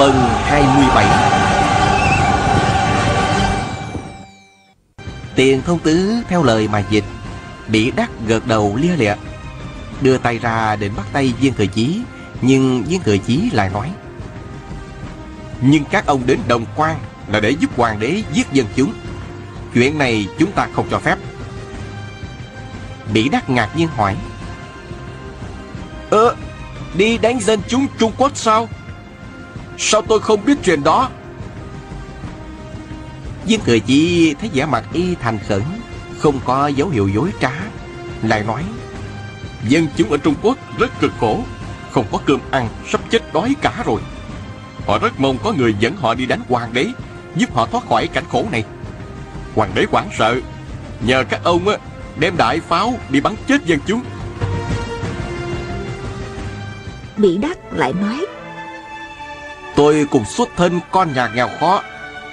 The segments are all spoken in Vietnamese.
Phần 27 Tiền thông tứ theo lời mà dịch Bị đắc gật đầu lia lịa, Đưa tay ra định bắt tay viên thừa chí, Nhưng viên thừa chí lại nói, Nhưng các ông đến đồng quan Là để giúp hoàng đế giết dân chúng. Chuyện này chúng ta không cho phép. Bị đắc ngạc nhiên hỏi, Ơ, Đi đánh dân chúng Trung Quốc sao? Sao tôi không biết chuyện đó? Viên thừa chí thấy vẻ mặt y thành khẩn Không có dấu hiệu dối trá Lại nói. Dân chúng ở Trung Quốc rất cực khổ Không có cơm ăn Sắp chết đói cả rồi. Họ rất mong có người dẫn họ đi đánh hoàng đế Giúp họ thoát khỏi cảnh khổ này. Hoàng đế hoảng sợ Nhờ các ông á đem đại pháo đi bắn chết dân chúng. Bị đắc lại nói Tôi cùng xuất thân con nhà nghèo khó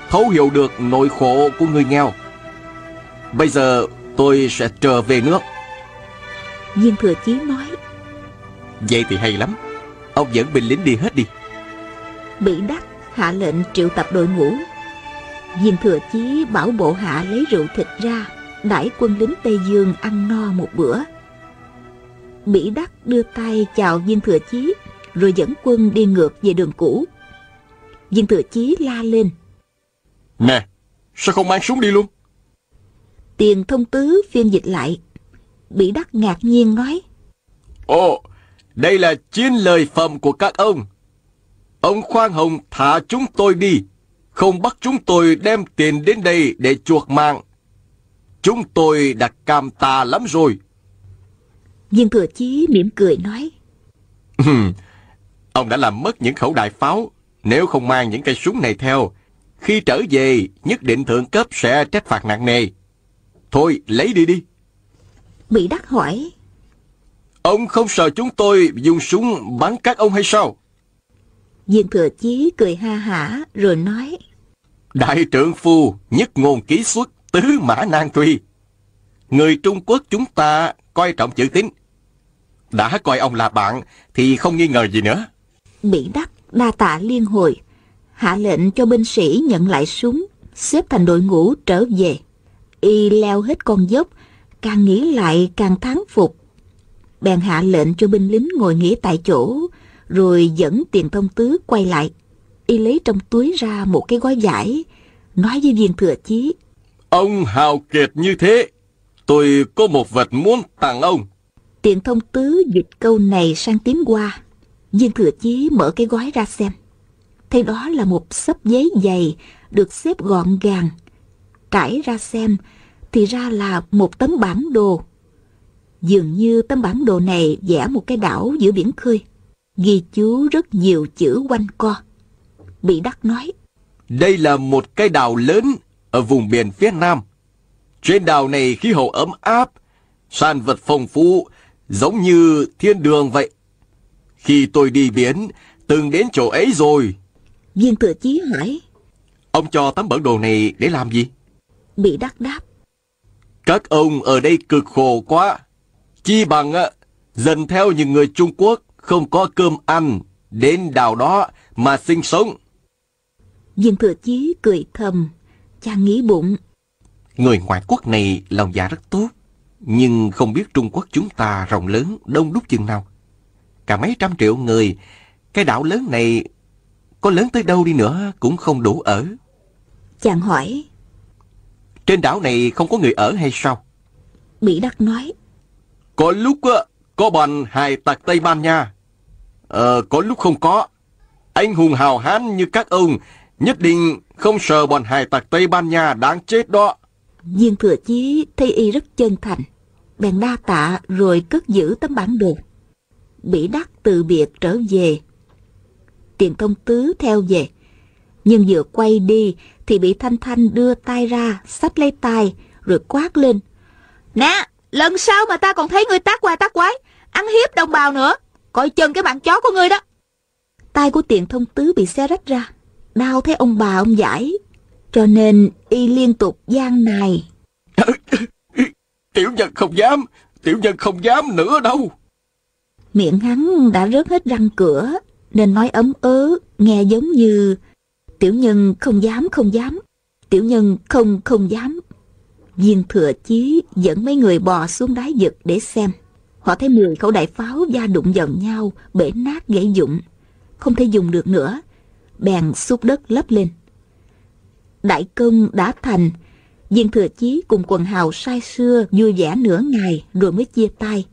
Thấu hiểu được nỗi khổ của người nghèo. Bây giờ tôi sẽ trở về nước. Viên thừa chí nói Vậy thì hay lắm. Ông dẫn binh lính đi hết đi. Bị đắc hạ lệnh triệu tập đội ngũ. Viên thừa chí bảo bộ hạ lấy rượu thịt ra Đãi quân lính Tây Dương ăn no một bữa. Bỉ đắc đưa tay chào viên thừa chí Rồi dẫn quân đi ngược về đường cũ Viên thừa chí la lên. Nè Sao không mang súng đi luôn? Tiền thông tứ phiên dịch lại. Bỉ đắc ngạc nhiên nói. Ồ Đây là chiến lời phẩm của các ông. Ông Khoan Hồng thả chúng tôi đi. Không bắt chúng tôi đem tiền đến đây để chuộc mạng. Chúng tôi đã cam tà lắm rồi. Viên thừa chí mỉm cười nói. Ông đã làm mất những khẩu đại pháo Nếu không mang những cây súng này theo Khi trở về Nhất định thượng cấp sẽ trách phạt nặng nề. Thôi lấy đi đi. Bị đắc hỏi Ông không sợ chúng tôi dùng súng bắn các ông hay sao? Viên thừa chí cười ha hả Rồi nói. Đại trượng phu nhất ngôn ký xuất Tứ mã nan truy Người Trung Quốc chúng ta coi trọng chữ tín. Đã coi ông là bạn thì không nghi ngờ gì nữa. Bị đắc đa tạ liên hồi, hạ lệnh cho binh sĩ nhận lại súng, xếp thành đội ngũ trở về. Y leo hết con dốc, càng nghĩ lại càng thán phục. Bèn hạ lệnh cho binh lính ngồi nghỉ tại chỗ, rồi dẫn tiền thông tứ quay lại. Y lấy trong túi ra một cái gói vải, nói với viên thừa chí. Ông hào kiệt như thế, tôi có một vật muốn tặng ông. Tiện thông tứ dịch câu này sang tiếng qua. Viên thừa chí mở cái gói ra xem. Thấy đó là một sấp giấy dày được xếp gọn gàng. Trải ra xem thì ra là một tấm bản đồ. Dường như tấm bản đồ này vẽ một cái đảo giữa biển khơi. Ghi chú rất nhiều chữ quanh co. Bị đắc nói. Đây là một cái đảo lớn ở vùng biển phía Nam. Trên đảo này khí hậu ấm áp, sản vật phong phú, giống như thiên đường vậy. Khi tôi đi biển, từng đến chỗ ấy rồi. Viên thừa chí hỏi. Ông cho tấm bản đồ này để làm gì? Bị đắc đáp. Các ông ở đây cực khổ quá. Chi bằng á, dần theo những người Trung Quốc không có cơm ăn, đến đảo đó mà sinh sống. Viên thừa chí cười thầm, chàng nghĩ bụng. Người ngoại quốc này lòng dạ rất tốt. Nhưng không biết Trung Quốc chúng ta rộng lớn, đông đúc chừng nào. Cả mấy trăm triệu người, cái đảo lớn này có lớn tới đâu đi nữa cũng không đủ ở. Chàng hỏi. Trên đảo này không có người ở hay sao? Bị Đắc nói. Có lúc có bọn hài tặc Tây Ban Nha. Ờ, có lúc không có. Anh hùng hào hán như các ông nhất định không sợ bọn hài tặc Tây Ban Nha đáng chết đó. Viên thừa chí thấy y rất chân thành, bèn đa tạ rồi cất giữ tấm bản đồ. Bỉ đắc từ biệt trở về. Tiền thông tứ theo về. Nhưng vừa quay đi thì bị Thanh Thanh đưa tay ra, xách lấy tay, rồi quát lên. Nè, lần sau mà ta còn thấy ngươi tác qua tác quái, ăn hiếp đồng bào nữa, coi chân cái mạng chó của ngươi đó. Tay của tiền thông tứ bị xe rách ra, đau thấy ông bà ông giải, cho nên y liên tục gian nài. Tiểu nhân không dám, tiểu nhân không dám nữa đâu. Miệng hắn đã rớt hết răng cửa, nên nói ấm ớ, nghe giống như Tiểu nhân không dám không dám, tiểu nhân không không dám. Viên thừa chí dẫn mấy người bò xuống đáy vực để xem. Họ thấy 10 khẩu đại pháo da đụng vào nhau, bể nát gãy dụng. Không thể dùng được nữa. Bèn xúc đất lấp lên. Đại công đã thành. Viên thừa chí cùng quần hào sai xưa vui vẻ nửa ngày rồi mới chia tay.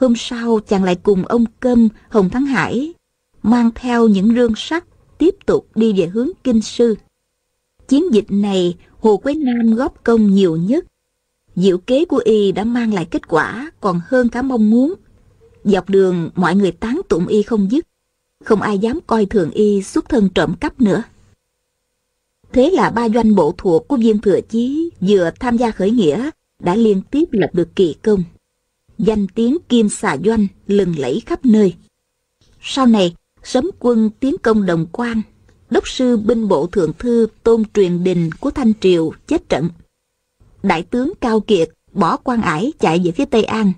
Hôm sau chàng lại cùng ông Câm, Hồng Thắng Hải mang theo những rương sắt tiếp tục đi về hướng Kinh Sư. Chiến dịch này Hồ Quế Nam góp công nhiều nhất. Diệu kế của y đã mang lại kết quả còn hơn cả mong muốn. Dọc đường mọi người tán tụng y không dứt. Không ai dám coi thường y xuất thân trộm cắp nữa. Thế là ba doanh bộ thuộc của viên thừa chí vừa tham gia khởi nghĩa đã liên tiếp lập được kỳ công. Danh tiếng kim xà doanh lừng lẫy khắp nơi. Sau này, sấm quân tiến công đồng quan đốc sư binh bộ thượng thư tôn truyền đình của thanh triều chết trận. Đại tướng cao kiệt bỏ quan ải chạy về phía tây an.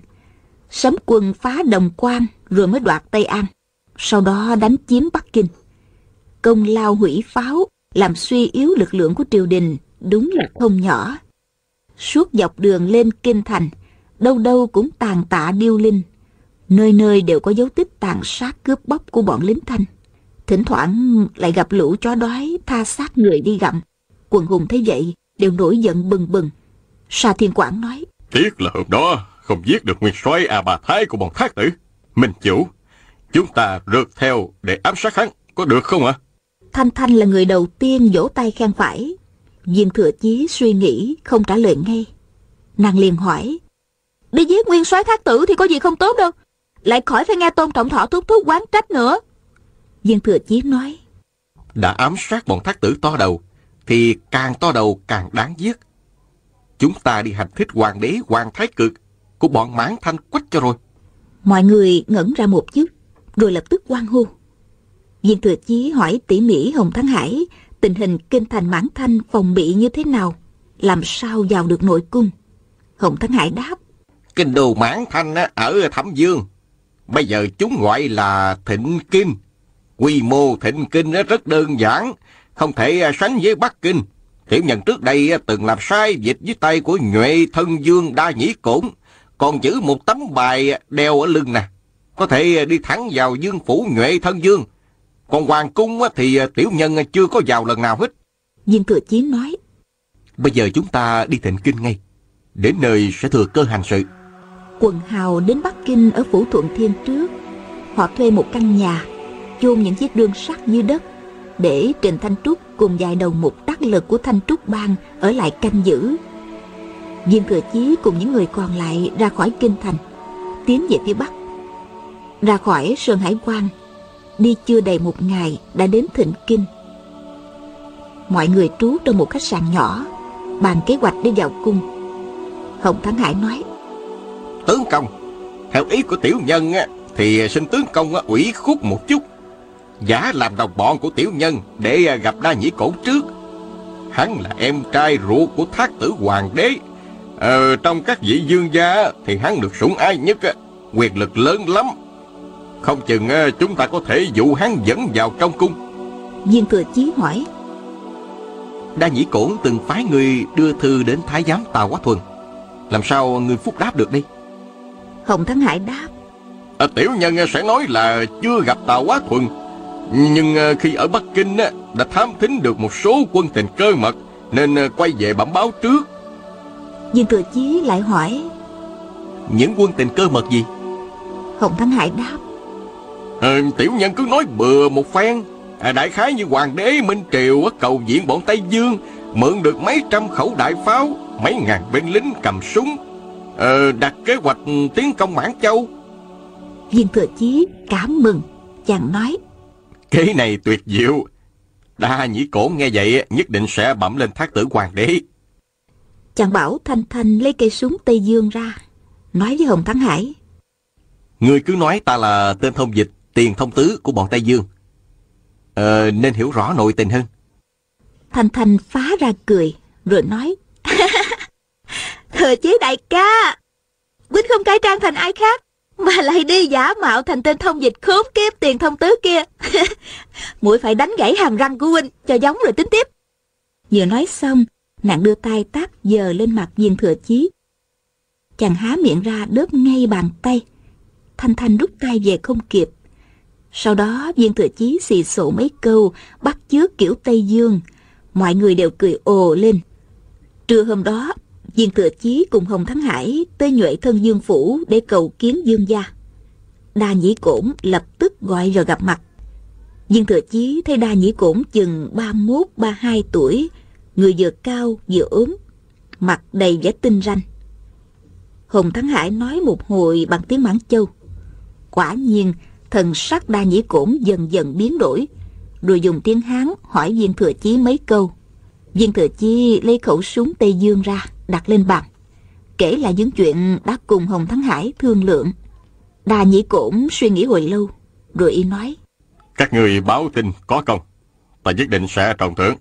Sấm quân phá đồng quan rồi mới đoạt tây an sau đó đánh chiếm bắc kinh. Công lao hủy pháo làm suy yếu lực lượng của triều đình đúng là không nhỏ. Suốt dọc đường lên kinh thành đâu đâu cũng tàn tạ điêu linh Nơi nơi đều có dấu tích tàn sát cướp bóc của bọn lính thanh. Thỉnh thoảng lại gặp lũ chó đói tha sát người đi gặm. Quần hùng thấy vậy đều nổi giận bừng bừng. Sa Thiên Quảng nói. Tiếc là hôm đó không giết được nguyên soái à bà Thái của bọn thác tử. Minh chủ, chúng ta rượt theo để ám sát hắn, có được không ạ? Thanh Thanh là người đầu tiên vỗ tay khen phải. Viên thừa chí suy nghĩ không trả lời ngay. Nàng liền hỏi. Đi giết nguyên soái thác tử thì có gì không tốt đâu. Lại khỏi phải nghe tôn trọng thọ thúc thúc quán trách nữa. Viên thừa chí nói đã ám sát bọn thác tử to đầu thì càng to đầu càng đáng giết. Chúng ta đi hành thích hoàng đế hoàng thái cực của bọn mãn thanh quách cho rồi. Mọi người ngẩn ra một chút rồi lập tức quan hô. Viên thừa chí hỏi tỉ mỉ hồng thắng hải tình hình kinh thành mãn thanh phòng bị như thế nào làm sao vào được nội cung. Hồng thắng hải đáp kinh đô mãn thanh ở thẩm dương Bây giờ chúng gọi là thịnh kinh. Quy mô thịnh kinh rất đơn giản, không thể sánh với Bắc Kinh. Tiểu nhân trước đây từng làm sai dịch với tay của Nhuệ Thân Dương Đa Nhĩ Cổn, còn giữ một tấm bài đeo ở lưng nè. Có thể đi thẳng vào dương phủ Nhuệ Thân Dương. Còn Hoàng Cung thì tiểu nhân chưa có vào lần nào hết. Viên Thừa Chiến nói. Bây giờ chúng ta đi thịnh kinh ngay. Đến nơi sẽ thừa cơ hành sự quần hào đến Bắc Kinh ở Phủ Thuận Thiên trước. Họ thuê một căn nhà, chôn những chiếc đương sắt dưới đất để Trình Thanh Trúc cùng vài đầu mục đắc lực của Thanh Trúc Bang ở lại canh giữ. Diêm Thừa Chí cùng những người còn lại ra khỏi kinh thành, tiến về phía Bắc. Ra khỏi Sơn Hải Quan, đi chưa đầy một ngày đã đến Thịnh Kinh. Mọi người trú trong một khách sạn nhỏ, bàn kế hoạch để vào cung. Hồng Thắng Hải nói, tướng công. Theo ý của tiểu nhân Thì xin tướng công ủy khuất một chút. Giả làm đồng bọn của tiểu nhân Để gặp đa nhĩ cổ trước. Hắn là em trai ruột của thác tử hoàng đế. Ờ, Trong các vị dương gia Thì hắn được sủng ái nhất Quyền lực lớn lắm. Không chừng chúng ta có thể dụ hắn dẫn vào trong cung. Viên thừa chí hỏi. Đa nhĩ cổn từng phái người đưa thư đến Thái giám Tào Quá Thuần. Làm sao người phúc đáp được đây Hồng Thắng Hải đáp. À, Tiểu nhân sẽ nói là chưa gặp Tào Quá Thuần. Nhưng à, khi ở Bắc Kinh đã thám thính được một số quân tình cơ mật Nên à, quay về bẩm báo trước. Viên Thừa Chí lại hỏi. Những quân tình cơ mật gì? Hồng Thắng Hải đáp. À, Tiểu nhân cứ nói bừa một phen. À, Đại khái như hoàng đế Minh Triều cầu viện bọn Tây Dương Mượn được mấy trăm khẩu đại pháo Mấy ngàn binh lính cầm súng Ờ, đặt kế hoạch tiến công Mãn Châu. Viên Thừa Chí cảm mừng, chàng nói. Kế này tuyệt diệu. Đa nhĩ cổ nghe vậy nhất định sẽ bẩm lên thác tử hoàng đế. Chàng bảo Thanh Thanh lấy cây súng Tây Dương ra, nói với Hồng Thắng Hải. Người cứ nói ta là tên thông dịch, tiền thông tứ của bọn Tây Dương. Ờ, nên hiểu rõ nội tình hơn. Thanh Thanh phá ra cười, rồi nói. Thừa chí đại ca, Quýnh không cải trang thành ai khác, mà lại đi giả mạo thành tên thông dịch khốn kiếp tiền thông tứ kia. Muội phải đánh gãy hàm răng của huynh cho giống rồi tính tiếp. Vừa nói xong, nàng đưa tay tát giờ lên mặt viên thừa chí. Chàng há miệng ra đớp ngay bàn tay. Thanh Thanh rút tay về không kịp. Sau đó viên thừa chí xì xổ mấy câu bắt chước kiểu Tây Dương. Mọi người đều cười ồ lên. Trưa hôm đó, viên thừa chí cùng Hồng Thắng Hải tới nhuệ thân Dương Phủ để cầu kiến Dương gia. Đa Nhĩ Cổn lập tức gọi rồi gặp mặt. Viên thừa chí thấy Đa Nhĩ Cổn chừng 31-32 tuổi, người vừa cao vừa ốm, mặt đầy vẻ tinh ranh. Hồng Thắng Hải nói một hồi bằng tiếng Mãn Châu. Quả nhiên, thần sắc Đa Nhĩ Cổn dần dần biến đổi, rồi dùng tiếng Hán hỏi viên thừa chí mấy câu. Viên thừa chí lấy khẩu súng Tây Dương ra, đặt lên bàn. Kể lại những chuyện đã cùng Hồng Thắng Hải thương lượng. Đa Nhĩ Cổn suy nghĩ hồi lâu, rồi y nói. Các người báo tin có công, ta nhất định sẽ trọng thưởng.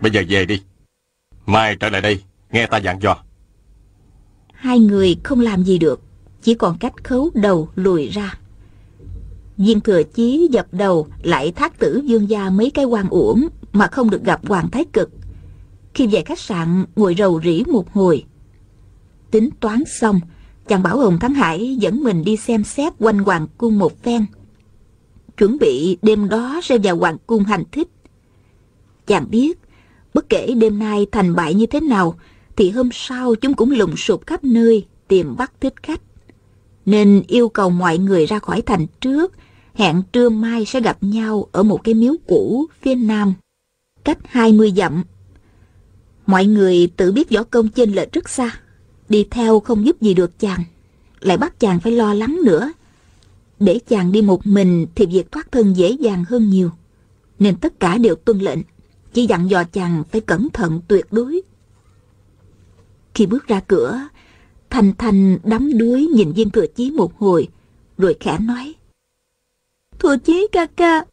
Bây giờ về đi. Mai trở lại đây, nghe ta dặn dò. Hai người không làm gì được, chỉ còn cách khấu đầu lùi ra. Viên thừa chí dập đầu lại thác tử dương gia mấy cái quan uổng mà không được gặp Hoàng Thái Cực. Khi về khách sạn ngồi rầu rĩ một hồi. Tính toán xong, chàng bảo Hồng Thắng Hải dẫn mình đi xem xét quanh Hoàng Cung một phen. Chuẩn bị đêm đó sẽ vào Hoàng Cung hành thích. Chàng biết, bất kể đêm nay thành bại như thế nào, thì hôm sau chúng cũng lùng sụp khắp nơi tìm bắt thích khách. Nên yêu cầu mọi người ra khỏi thành trước, hẹn trưa mai sẽ gặp nhau ở một cái miếu cũ phía nam, cách 20 dặm. Mọi người tự biết võ công chênh lệch rất xa, đi theo không giúp gì được chàng, lại bắt chàng phải lo lắng nữa. Để chàng đi một mình thì việc thoát thân dễ dàng hơn nhiều, nên tất cả đều tuân lệnh, chỉ dặn dò chàng phải cẩn thận tuyệt đối. Khi bước ra cửa, Thanh Thanh đắm đuối nhìn viên thừa chí một hồi, rồi khẽ nói. Thừa chí ca ca,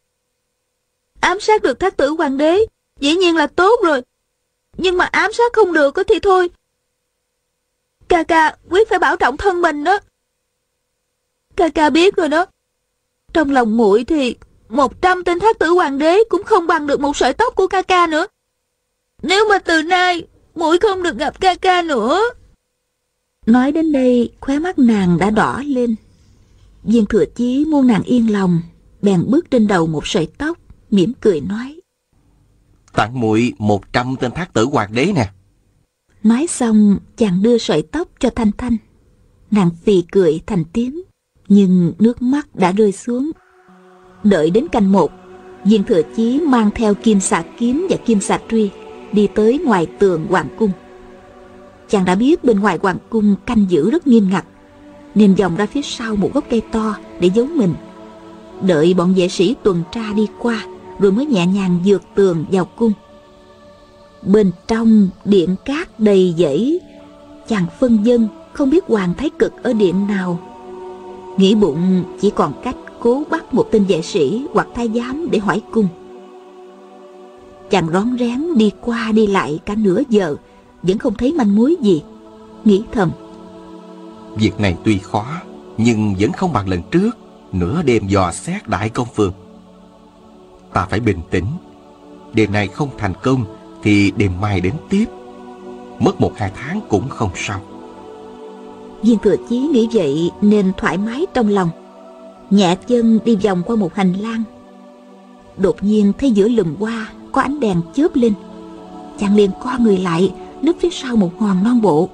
ám sát được thác tử hoàng đế, dĩ nhiên là tốt rồi. Nhưng mà ám sát không được thì thôi. Ca ca quyết phải bảo trọng thân mình đó. Ca ca biết rồi đó. Trong lòng muội thì một trăm tên thác tử hoàng đế cũng không bằng được một sợi tóc của ca ca nữa. Nếu mà từ nay muội không được gặp ca ca nữa. Nói đến đây, khóe mắt nàng đã đỏ lên. Viên thừa chí muôn nàng yên lòng, bèn bước trên đầu một sợi tóc, mỉm cười nói. Tặng muội một trăm tên thác tử hoàng đế nè. Nói xong, chàng đưa sợi tóc cho Thanh Thanh. Nàng phì cười thành tiếng, nhưng nước mắt đã rơi xuống. Đợi đến canh một, viên thừa chí mang theo kim xà kiếm và kim xà truy, đi tới ngoài tường hoàng cung. Chàng đã biết bên ngoài hoàng cung canh giữ rất nghiêm ngặt, nên vòng ra phía sau một gốc cây to để giấu mình. Đợi bọn vệ sĩ tuần tra đi qua, rồi mới nhẹ nhàng vượt tường vào cung. Bên trong điện cát đầy dãy, chàng phân dân không biết hoàng thái cực ở điện nào. Nghĩ bụng chỉ còn cách cố bắt một tên vệ sĩ hoặc thái giám để hỏi cung. Chàng rón rén đi qua đi lại cả nửa giờ Vẫn không thấy manh mối gì Nghĩ thầm Việc này tuy khó Nhưng vẫn không bằng lần trước Nửa đêm dò xét đại công phường. Ta phải bình tĩnh. Đêm nay không thành công Thì đêm mai đến tiếp. Mất một hai tháng cũng không sao. Viên thừa chí nghĩ vậy Nên thoải mái trong lòng. Nhẹ chân đi vòng qua một hành lang. Đột nhiên thấy giữa lùm hoa có ánh đèn chớp lên. Chàng liền co người lại, núp phía sau một hòn non bộ.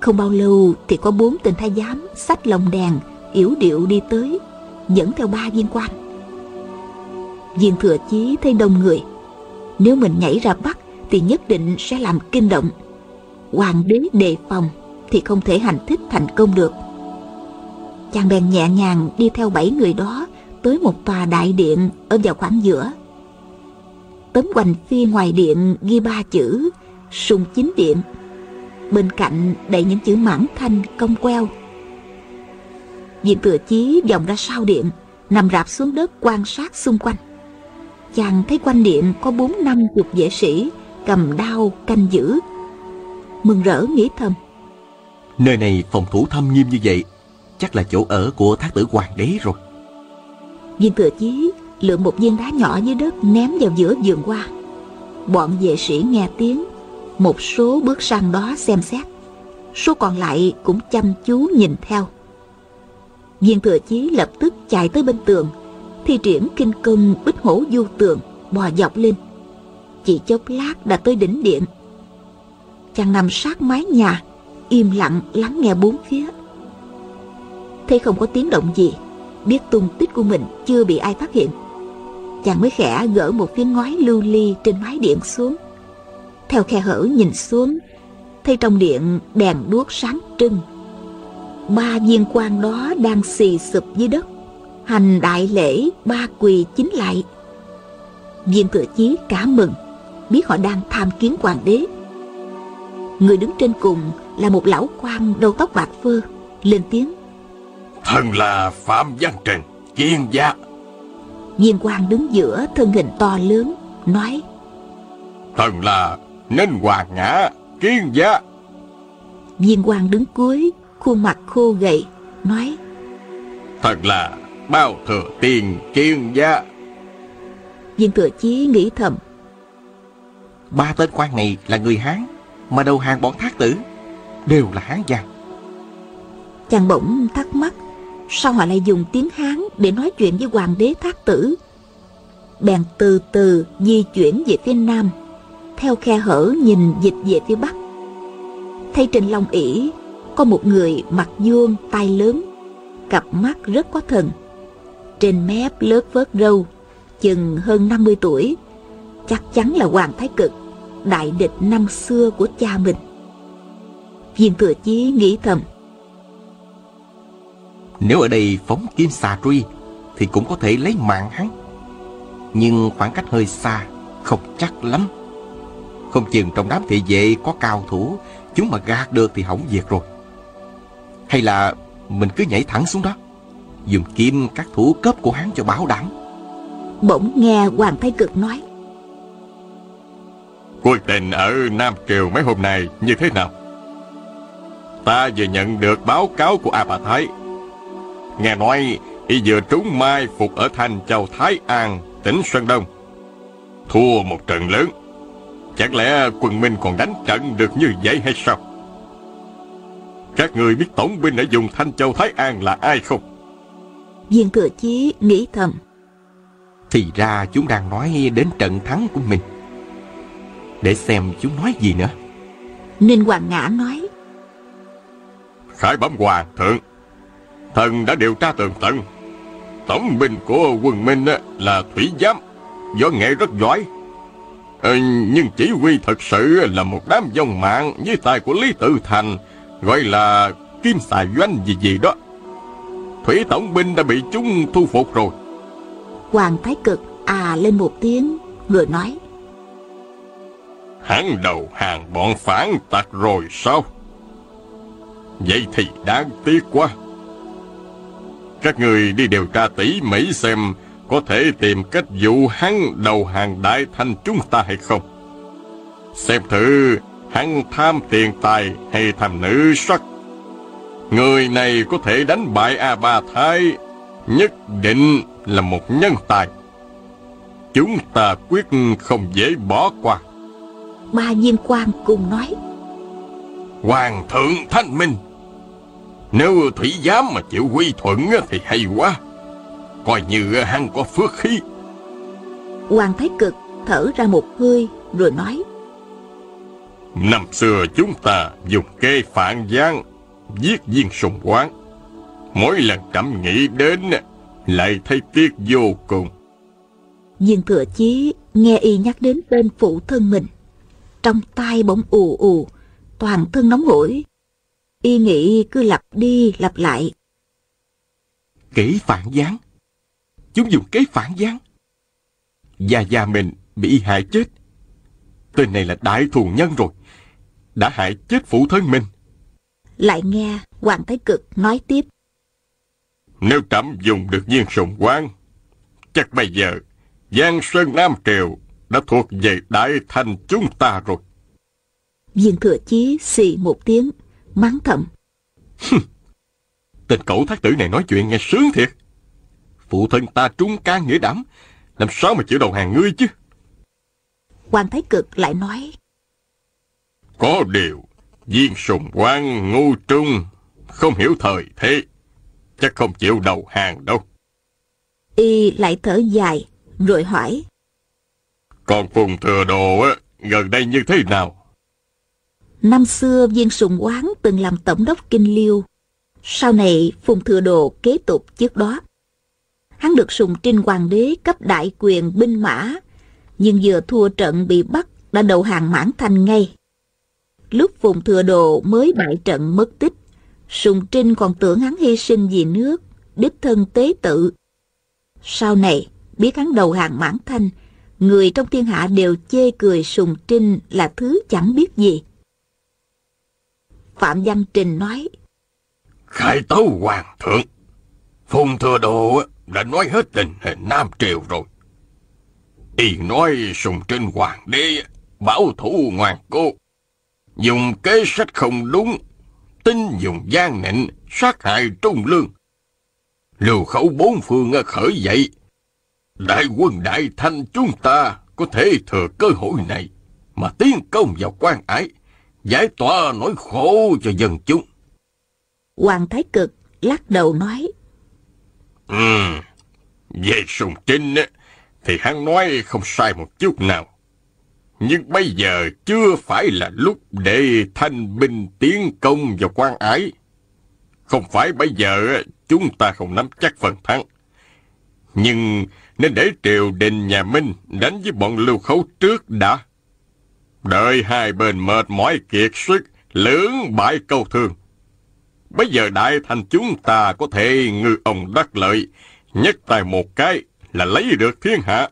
Không bao lâu thì có bốn tên thái giám xách lồng đèn, yểu điệu đi tới, dẫn theo ba viên quan viên thừa chí thấy đông người nếu mình nhảy ra bắt thì nhất định sẽ làm kinh động hoàng đế đề phòng thì không thể hành thích thành công được chàng bèn nhẹ nhàng đi theo bảy người đó tới một tòa đại điện ở vào khoảng giữa. Tấm hoành phi ngoài điện ghi ba chữ sùng chính điện. Bên cạnh đầy những chữ mãn thanh cong queo. Diện thừa chí vòng ra sau điện, nằm rạp xuống đất quan sát xung quanh. Chàng thấy quanh điện có bốn năm chục vệ sĩ cầm đao canh giữ. Mừng rỡ nghĩ thầm. Nơi này phòng thủ thâm nghiêm như vậy, chắc là chỗ ở của thác tử hoàng đế rồi. Viên thừa chí lượm một viên đá nhỏ dưới đất ném vào giữa vườn hoa. Bọn vệ sĩ nghe tiếng, một số bước sang đó xem xét. Số còn lại cũng chăm chú nhìn theo. Viên thừa chí lập tức chạy tới bên tường, thi triển kinh công bích hổ du tường, bò dọc lên. Chỉ chốc lát đã tới đỉnh điện. Chàng nằm sát mái nhà, im lặng lắng nghe bốn phía. Thấy không có tiếng động gì, biết tung tích của mình chưa bị ai phát hiện. Chàng mới khẽ gỡ một viên ngói lưu ly trên mái điện xuống. Theo khe hở nhìn xuống, thấy trong điện đèn đuốc sáng trưng. Ba viên quan đó đang xì sụp dưới đất, hành đại lễ ba quỳ chính lại. Viên thừa chí cả mừng, biết họ đang tham kiến hoàng đế. Người đứng trên cùng là một lão quan đầu tóc bạc phơ, lên tiếng. Thần là Phạm Văn Trần, kiên gia. Viên quan đứng giữa thân hình to lớn, nói. Thần là Ninh Hoàng Ngã, kiên gia. Viên quan đứng cuối, khuôn mặt khô gầy, nói. Thần là Bao Thừa Tiền, kiên gia. Viên thừa chí nghĩ thầm. Ba tên quan này là người Hán, mà đầu hàng bọn thác tử, đều là Hán giang. Chàng bỗng thắc mắc Sao họ lại dùng tiếng Hán để nói chuyện với hoàng đế thác tử Bèn từ từ di chuyển về phía nam Theo khe hở nhìn dịch về phía bắc Thấy trên long ỷ Có một người mặt vuông tai lớn Cặp mắt rất có thần trên mép lớp vớt râu, Chừng hơn 50 tuổi, Chắc chắn là Hoàng Thái Cực, Đại địch năm xưa của cha mình. Viên thừa chí nghĩ thầm. Nếu ở đây phóng kim xà truy Thì cũng có thể lấy mạng hắn. Nhưng khoảng cách hơi xa, Không chắc lắm. Không chừng trong đám thị vệ có cao thủ, Chúng mà gạt được thì hỏng việc rồi. Hay là Mình cứ nhảy thẳng xuống đó? Dùng kim các thủ cấp của hắn cho bảo đảm Bỗng nghe Hoàng Thái Cực nói Cuộc tình ở Nam Triều mấy hôm nay như thế nào? Ta vừa nhận được báo cáo của A Bà Thái Nghe nói y vừa trúng mai phục ở thành châu Thái An, tỉnh Sơn Đông. Thua một trận lớn. Chẳng lẽ quân Minh còn đánh trận được như vậy hay sao? Các người biết tổng binh ở vùng Thanh Châu Thái An là ai không? Viên thừa chí nghĩ thầm. Thì ra chúng đang nói đến trận thắng của mình. Để xem chúng nói gì nữa. Ninh Hoàng Ngã nói. Khải bẩm hoàng thượng. Thần đã điều tra tường tận Tổng binh của quân Minh là Thủy Giám Võ nghệ rất giỏi ờ, Nhưng chỉ huy thật sự là một đám dòng mạng Với tài của Lý Tự Thành Gọi là Kim Xà Doanh gì gì đó Thủy Tổng binh đã bị chúng thu phục rồi Hoàng Thái Cực à lên một tiếng Rồi nói Hắn đầu hàng bọn phản tặc rồi sao Vậy thì đáng tiếc quá các người đi điều tra tỉ mỉ xem có thể tìm cách dụ hắn đầu hàng đại thanh chúng ta hay không. Xem thử hắn tham tiền tài hay tham nữ sắc. Người này có thể đánh bại A Ba Thái, nhất định là một nhân tài. Chúng ta quyết không dễ bỏ qua. Ba viên quan cùng nói. Hoàng thượng thanh minh nếu thủy giám mà chịu quy thuận thì hay quá Coi như hắn có phước khí Hoàng Thái Cực thở ra một hơi rồi nói Năm xưa chúng ta dùng kê phản giang Giết viên sùng quán Mỗi lần trẫm nghĩ đến Lại thấy tiếc vô cùng Viên thừa chí nghe y nhắc đến tên phụ thân mình Trong tai bỗng ù ù Toàn thân nóng hổi Y nghĩ cứ lặp đi lặp lại. Kỹ phản gián. Chúng dùng kế phản gián. Gia Gia mình bị hại chết. Tên này là đại thù nhân rồi. Đã hại chết phụ thân mình. Lại nghe Hoàng Thái Cực nói tiếp. Nếu trẫm dùng được viên sùng quang, chắc bây giờ Giang Sơn Nam Triều đã thuộc về Đại Thành chúng ta rồi. Viên thừa chí xì một tiếng, mắng thầm. Tên cậu thác tử này nói chuyện nghe sướng thiệt. Phụ thân ta trung can nghĩa đảm, làm sao mà chịu đầu hàng ngươi chứ? Quan Thái Cực lại nói. Có điều, viên sùng quan ngu trung, không hiểu thời thế, chắc không chịu đầu hàng đâu. Y lại thở dài, rồi hỏi. Còn Phùng Thừa Đồ á, gần đây như thế nào? Năm xưa viên sùng quán từng làm tổng đốc Kinh Liêu. Sau này Phùng Thừa Đồ kế tục trước đó. Hắn được sùng trinh hoàng đế cấp đại quyền binh mã, nhưng vừa thua trận bị bắt đã đầu hàng mãn thành ngay. Lúc vùng Thừa Đồ mới bại trận mất tích, Sùng Trinh còn tưởng hắn hy sinh vì nước, đích thân tế tự. Sau này, biết hắn đầu hàng mãn thanh, người trong thiên hạ đều chê cười Sùng Trinh là thứ chẳng biết gì. Phạm Văn Trình nói, Khai tấu hoàng thượng, Phùng Thừa Đồ đã nói hết tình hình Nam Triều rồi. Y nói Sùng Trinh Hoàng đế bảo thủ ngoan cố, dùng kế sách không đúng, tin dùng gian nịnh, sát hại trung lương. Lưu khẩu bốn phương khởi dậy, đại quân đại thanh chúng ta có thể thừa cơ hội này mà tiến công vào quan ái, giải tỏa nỗi khổ cho dân chúng. Hoàng Thái Cực lắc đầu nói. Ừ, về Sùng Trinh thì hắn nói không sai một chút nào. Nhưng bây giờ chưa phải là lúc để thanh binh tiến công vào quan ái. Không phải bây giờ chúng ta không nắm chắc phần thắng. Nhưng nên để triều đình nhà Minh đánh với bọn lưu khấu trước đã. Đợi hai bên mệt mỏi kiệt sức, lưỡng bại câu thương. Bây giờ đại thành chúng ta có thể ngư ông đắc lợi, nhất tài một cái là lấy được thiên hạ.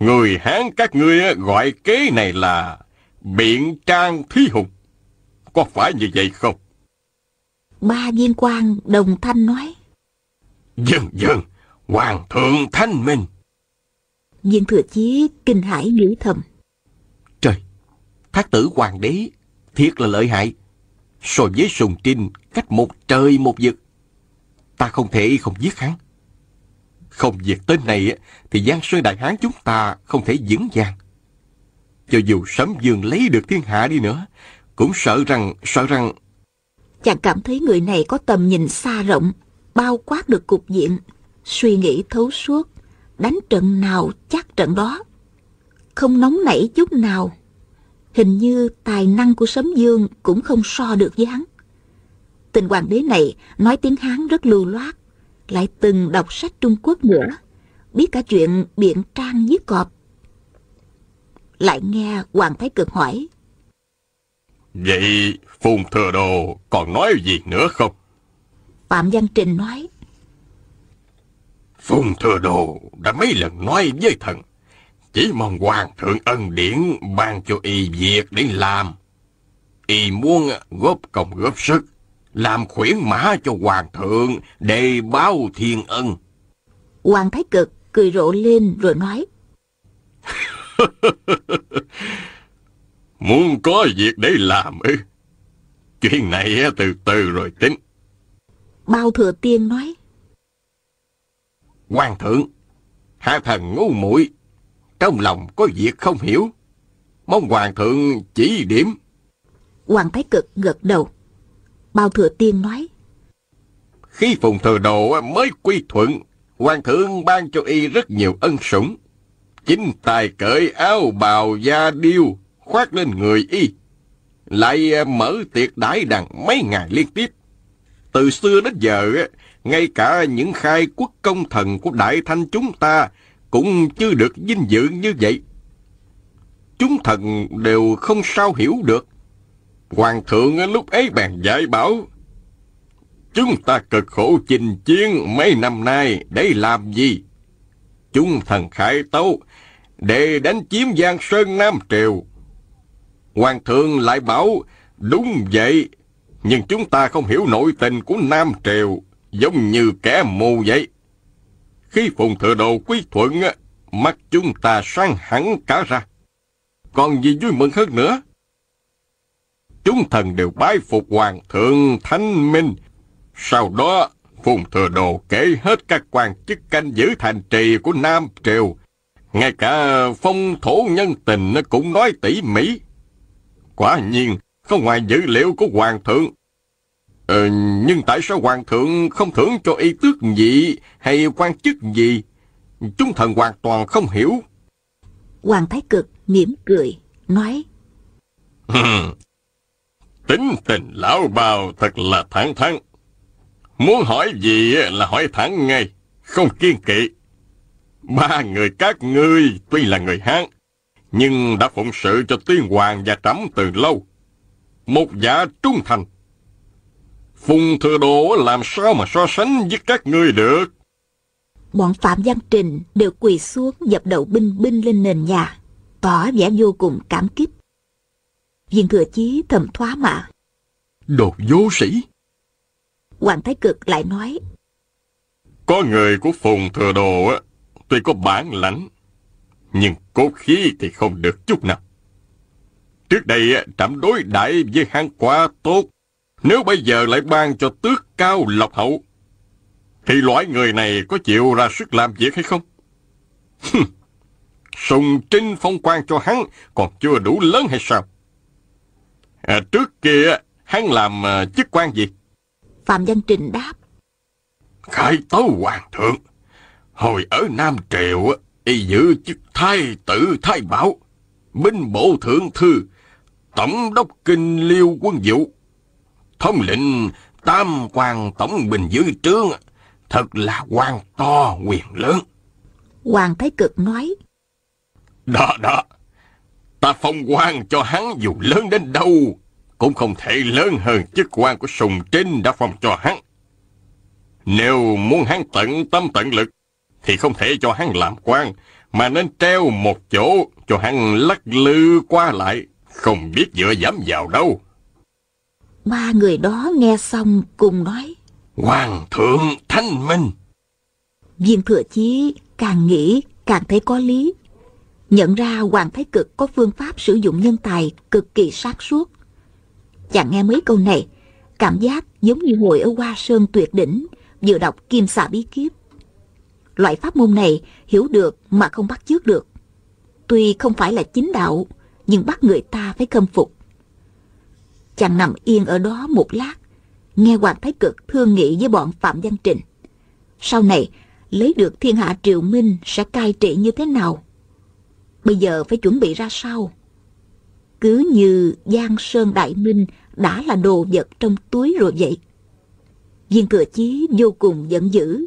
Người Hán các ngươi gọi kế này là biện trang thí hùng. Có phải như vậy không? Ba viên quan đồng thanh nói. Dân dân, hoàng thượng thanh minh. Viên thừa chí kinh hãi nghĩ thầm. Trời, thác tử hoàng đế, thiệt là lợi hại. So với sùng trinh, cách một trời một vực. Ta không thể không giết hắn. Không diệt tên này thì Giang Sơn Đại Hán chúng ta không thể vững vàng. Cho dù Sấm Dương lấy được thiên hạ đi nữa, cũng sợ rằng, sợ rằng... Chàng cảm thấy người này có tầm nhìn xa rộng, bao quát được cục diện, suy nghĩ thấu suốt, đánh trận nào chắc trận đó. Không nóng nảy chút nào. Hình như tài năng của Sấm Dương cũng không so được với hắn. Tình hoàng đế này nói tiếng Hán rất lưu loát, lại từng đọc sách Trung Quốc nữa, biết cả chuyện biện trang giết cọp. Lại nghe Hoàng Thái Cực hỏi. Vậy Phùng Thừa Đồ còn nói gì nữa không? Phạm Văn Trình nói. Phùng Thừa Đồ đã mấy lần nói với thần, chỉ mong Hoàng thượng ân điển ban cho y việc để làm. Y muốn góp công góp sức, làm khuyển mã cho hoàng thượng để báo thiên ân. Hoàng Thái Cực cười rộ lên rồi nói. Muốn có việc để làm ư? Chuyện này từ từ rồi tính. Bao thừa tiên nói. Hoàng thượng, hạ thần ngu muội trong lòng có việc không hiểu. Mong hoàng thượng chỉ điểm. Hoàng Thái Cực gật đầu. Bao Thừa Tiên nói. Khi Phùng Thừa Đồ mới quy thuận, Hoàng thượng ban cho y rất nhiều ân sủng. Chính tài cởi áo bào da điêu, khoác lên người y. Lại à, mở tiệc đãi đằng mấy ngày liên tiếp. Từ xưa đến giờ, ngay cả những khai quốc công thần của Đại Thanh chúng ta cũng chưa được vinh dự như vậy. Chúng thần đều không sao hiểu được. Hoàng thượng lúc ấy bèn dạy bảo, Chúng ta cực khổ chinh chiến mấy năm nay để làm gì? Chúng thần khải tấu để đánh chiếm Giang Sơn Nam Triều. Hoàng thượng lại bảo đúng vậy, nhưng chúng ta không hiểu nội tình của Nam Triều, giống như kẻ mù vậy. Khi Phùng Thừa Đồ quý thuận, mắt chúng ta sang hẳn cả ra. Còn gì vui mừng hơn nữa? Chúng thần đều bái phục Hoàng thượng Thánh Minh. Sau đó, Phùng Thừa Đồ kể hết các quan chức canh giữ thành trì của Nam Triều. Ngay cả phong thổ nhân tình nó cũng nói tỉ mỉ. Quả nhiên, không ngoài dữ liệu của Hoàng thượng. Ờ, nhưng tại sao Hoàng thượng không thưởng cho y tước gì hay quan chức gì? Chúng thần hoàn toàn không hiểu. Hoàng Thái Cực mỉm cười, nói Tính tình lão bào thật là thẳng thắn. Muốn hỏi gì là hỏi thẳng ngay, không kiên kỵ. Ba người các ngươi tuy là người Hán, nhưng đã phụng sự cho tiên hoàng và trẫm từ lâu. Một giả trung thành. Phùng thừa đồ làm sao mà so sánh với các ngươi được? Bọn Phạm Văn Trình đều quỳ xuống dập đầu binh binh lên nền nhà, tỏ vẻ vô cùng cảm kích. Viên thừa chí thầm thoá mạ. Đồ vô sĩ! Hoàng Thái Cực lại nói. Có người của Phùng Thừa Đồ á, tuy có bản lãnh, nhưng cốt khí thì không được chút nào. Trước đây trạm đối đại với hắn quá tốt, nếu bây giờ lại ban cho tước cao lộc hậu, thì loại người này có chịu ra sức làm việc hay không? Sùng trinh phong quan cho hắn còn chưa đủ lớn hay sao? À, trước kia hắn làm uh, chức quan gì? Phạm Văn Trình đáp. Khai tấu hoàng thượng. Hồi ở Nam Triều, y giữ chức thái tử thái bảo, binh bộ thượng thư, tổng đốc kinh liêu quân vụ, thống lĩnh tam quan tổng bình dưới trướng, thật là quan to quyền lớn. Hoàng Thái Cực nói. Đó đó, ta phong quan cho hắn dù lớn đến đâu, cũng không thể lớn hơn chức quan của Sùng Trinh đã phong cho hắn. Nếu muốn hắn tận tâm tận lực, thì không thể cho hắn làm quan, mà nên treo một chỗ cho hắn lắc lư qua lại, không biết dựa dẫm vào đâu. Ba người đó nghe xong cùng nói. Hoàng thượng thanh minh. Viên thừa chí càng nghĩ càng thấy có lý. Nhận ra Hoàng Thái Cực có phương pháp sử dụng nhân tài cực kỳ sát suốt. Chàng nghe mấy câu này, cảm giác giống như hồi ở Hoa Sơn tuyệt đỉnh, vừa đọc Kim xà bí kíp. Loại pháp môn này hiểu được mà không bắt chước được. Tuy không phải là chính đạo, nhưng bắt người ta phải khâm phục. Chàng nằm yên ở đó một lát, nghe Hoàng Thái Cực thương nghị với bọn Phạm Văn Trình. Sau này, lấy được thiên hạ triều minh sẽ cai trị như thế nào? Bây giờ phải chuẩn bị ra sao? Cứ như Giang Sơn Đại Minh đã là đồ vật trong túi rồi vậy. Viên cửa chí vô cùng giận dữ,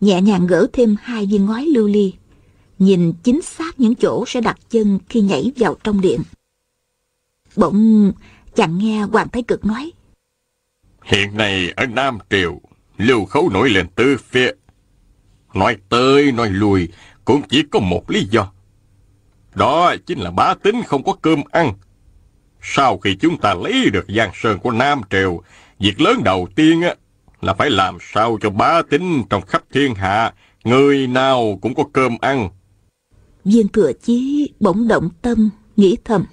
nhẹ nhàng gỡ thêm hai viên ngói lưu ly, nhìn chính xác những chỗ sẽ đặt chân khi nhảy vào trong điện. Bỗng chàng nghe Hoàng Thái Cực nói. Hiện nay ở Nam Triều, lưu khấu nổi lên tư phía. Nói tới nói lùi cũng chỉ có một lý do. Đó chính là bá tính không có cơm ăn. Sau khi chúng ta lấy được giang sơn của Nam Triều, việc lớn đầu tiên á, là phải làm sao cho bá tính trong khắp thiên hạ, người nào cũng có cơm ăn. Viên thừa chí bỗng động tâm, nghĩ thầm.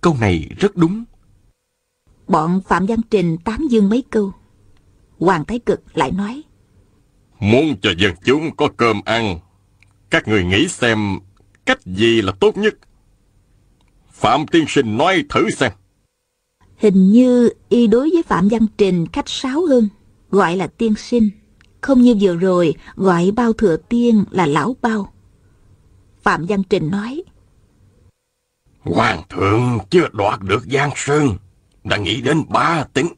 Câu này rất đúng. Bọn Phạm Văn Trình tán dương mấy câu. Hoàng Thái Cực lại nói. Muốn cho dân chúng có cơm ăn, các người nghĩ xem cách gì là tốt nhất. Phạm Tiên Sinh nói thử xem. Hình như y đối với Phạm Văn Trình khách sáo hơn, gọi là tiên sinh. Không như vừa rồi gọi bao thừa tiên là lão bao. Phạm Văn Trình nói. Hoàng thượng chưa đoạt được Giang Sơn, đã nghĩ đến ba tính.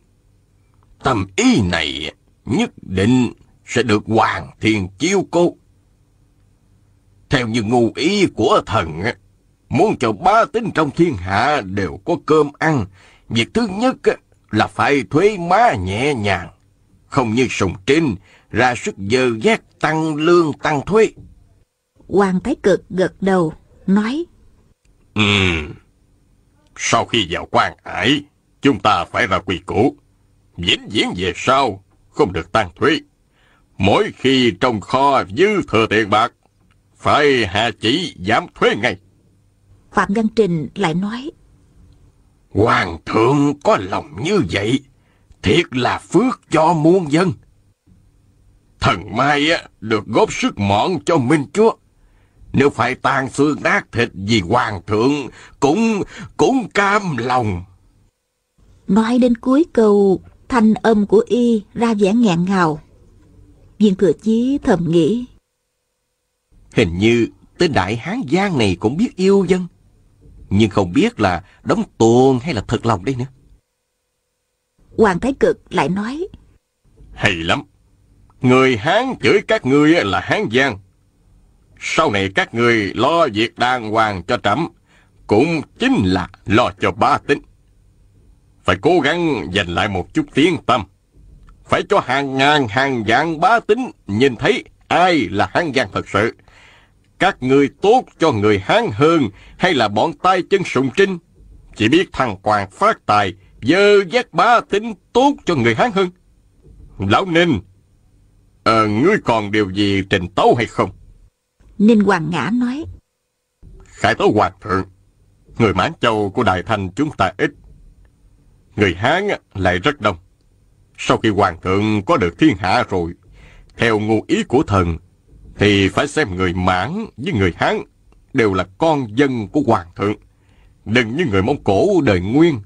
Tâm ý này nhất định sẽ được Hoàng Thiên chiêu cố. Theo như ngu ý của thần, muốn cho ba tính trong thiên hạ đều có cơm ăn, việc thứ nhất là phải thuế má nhẹ nhàng. Không như sùng trinh, ra sức dơ dét tăng lương tăng thuế. Hoàng Thái Cực gật đầu, nói. Ừm, sau khi vào quan ải, chúng ta phải ra quy củ. Vĩnh viễn về sau, không được tăng thuế. Mỗi khi trong kho dư thừa tiền bạc, phải hạ chỉ giảm thuế ngay. Phạm Văn Trình lại nói. Hoàng thượng có lòng như vậy, thiệt là phước cho muôn dân. Thần Mai á, được góp sức mọn cho Minh Chúa. Nếu phải tan xương nát thịt vì Hoàng thượng, cũng, cũng cam lòng. Nói đến cuối câu, thanh âm của y ra vẻ nghẹn ngào. Viên thừa chí thầm nghĩ. Hình như tên đại hán giang này cũng biết yêu dân. Nhưng không biết là đóng tuồng hay là thật lòng đây nữa. Hoàng Thái Cực lại nói. Hay lắm. Người Hán chửi các ngươi là Hán Giang. Sau này các người lo việc đàng hoàng cho trẫm cũng chính là lo cho ba tính. Phải cố gắng dành lại một chút tiếng tâm. Phải cho hàng ngàn hàng vạn bá tính nhìn thấy ai là Hán Giang thật sự. Các người tốt cho người Hán hơn hay là bọn tay chân sùng trinh? Chỉ biết thằng Hoàng phát tài, dơ dắt bá tính tốt cho người Hán hơn. Lão Ninh, ờ, ngươi còn điều gì trình tấu hay không? Ninh Hoàng Ngã nói. Khải tấu Hoàng thượng, người Mãn Châu của Đại Thanh chúng ta ít. Người Hán lại rất đông. Sau khi Hoàng thượng có được thiên hạ rồi, theo ngu ý của thần, thì phải xem người Mãn với người Hán đều là con dân của Hoàng thượng. Đừng như người Mông Cổ đời Nguyên.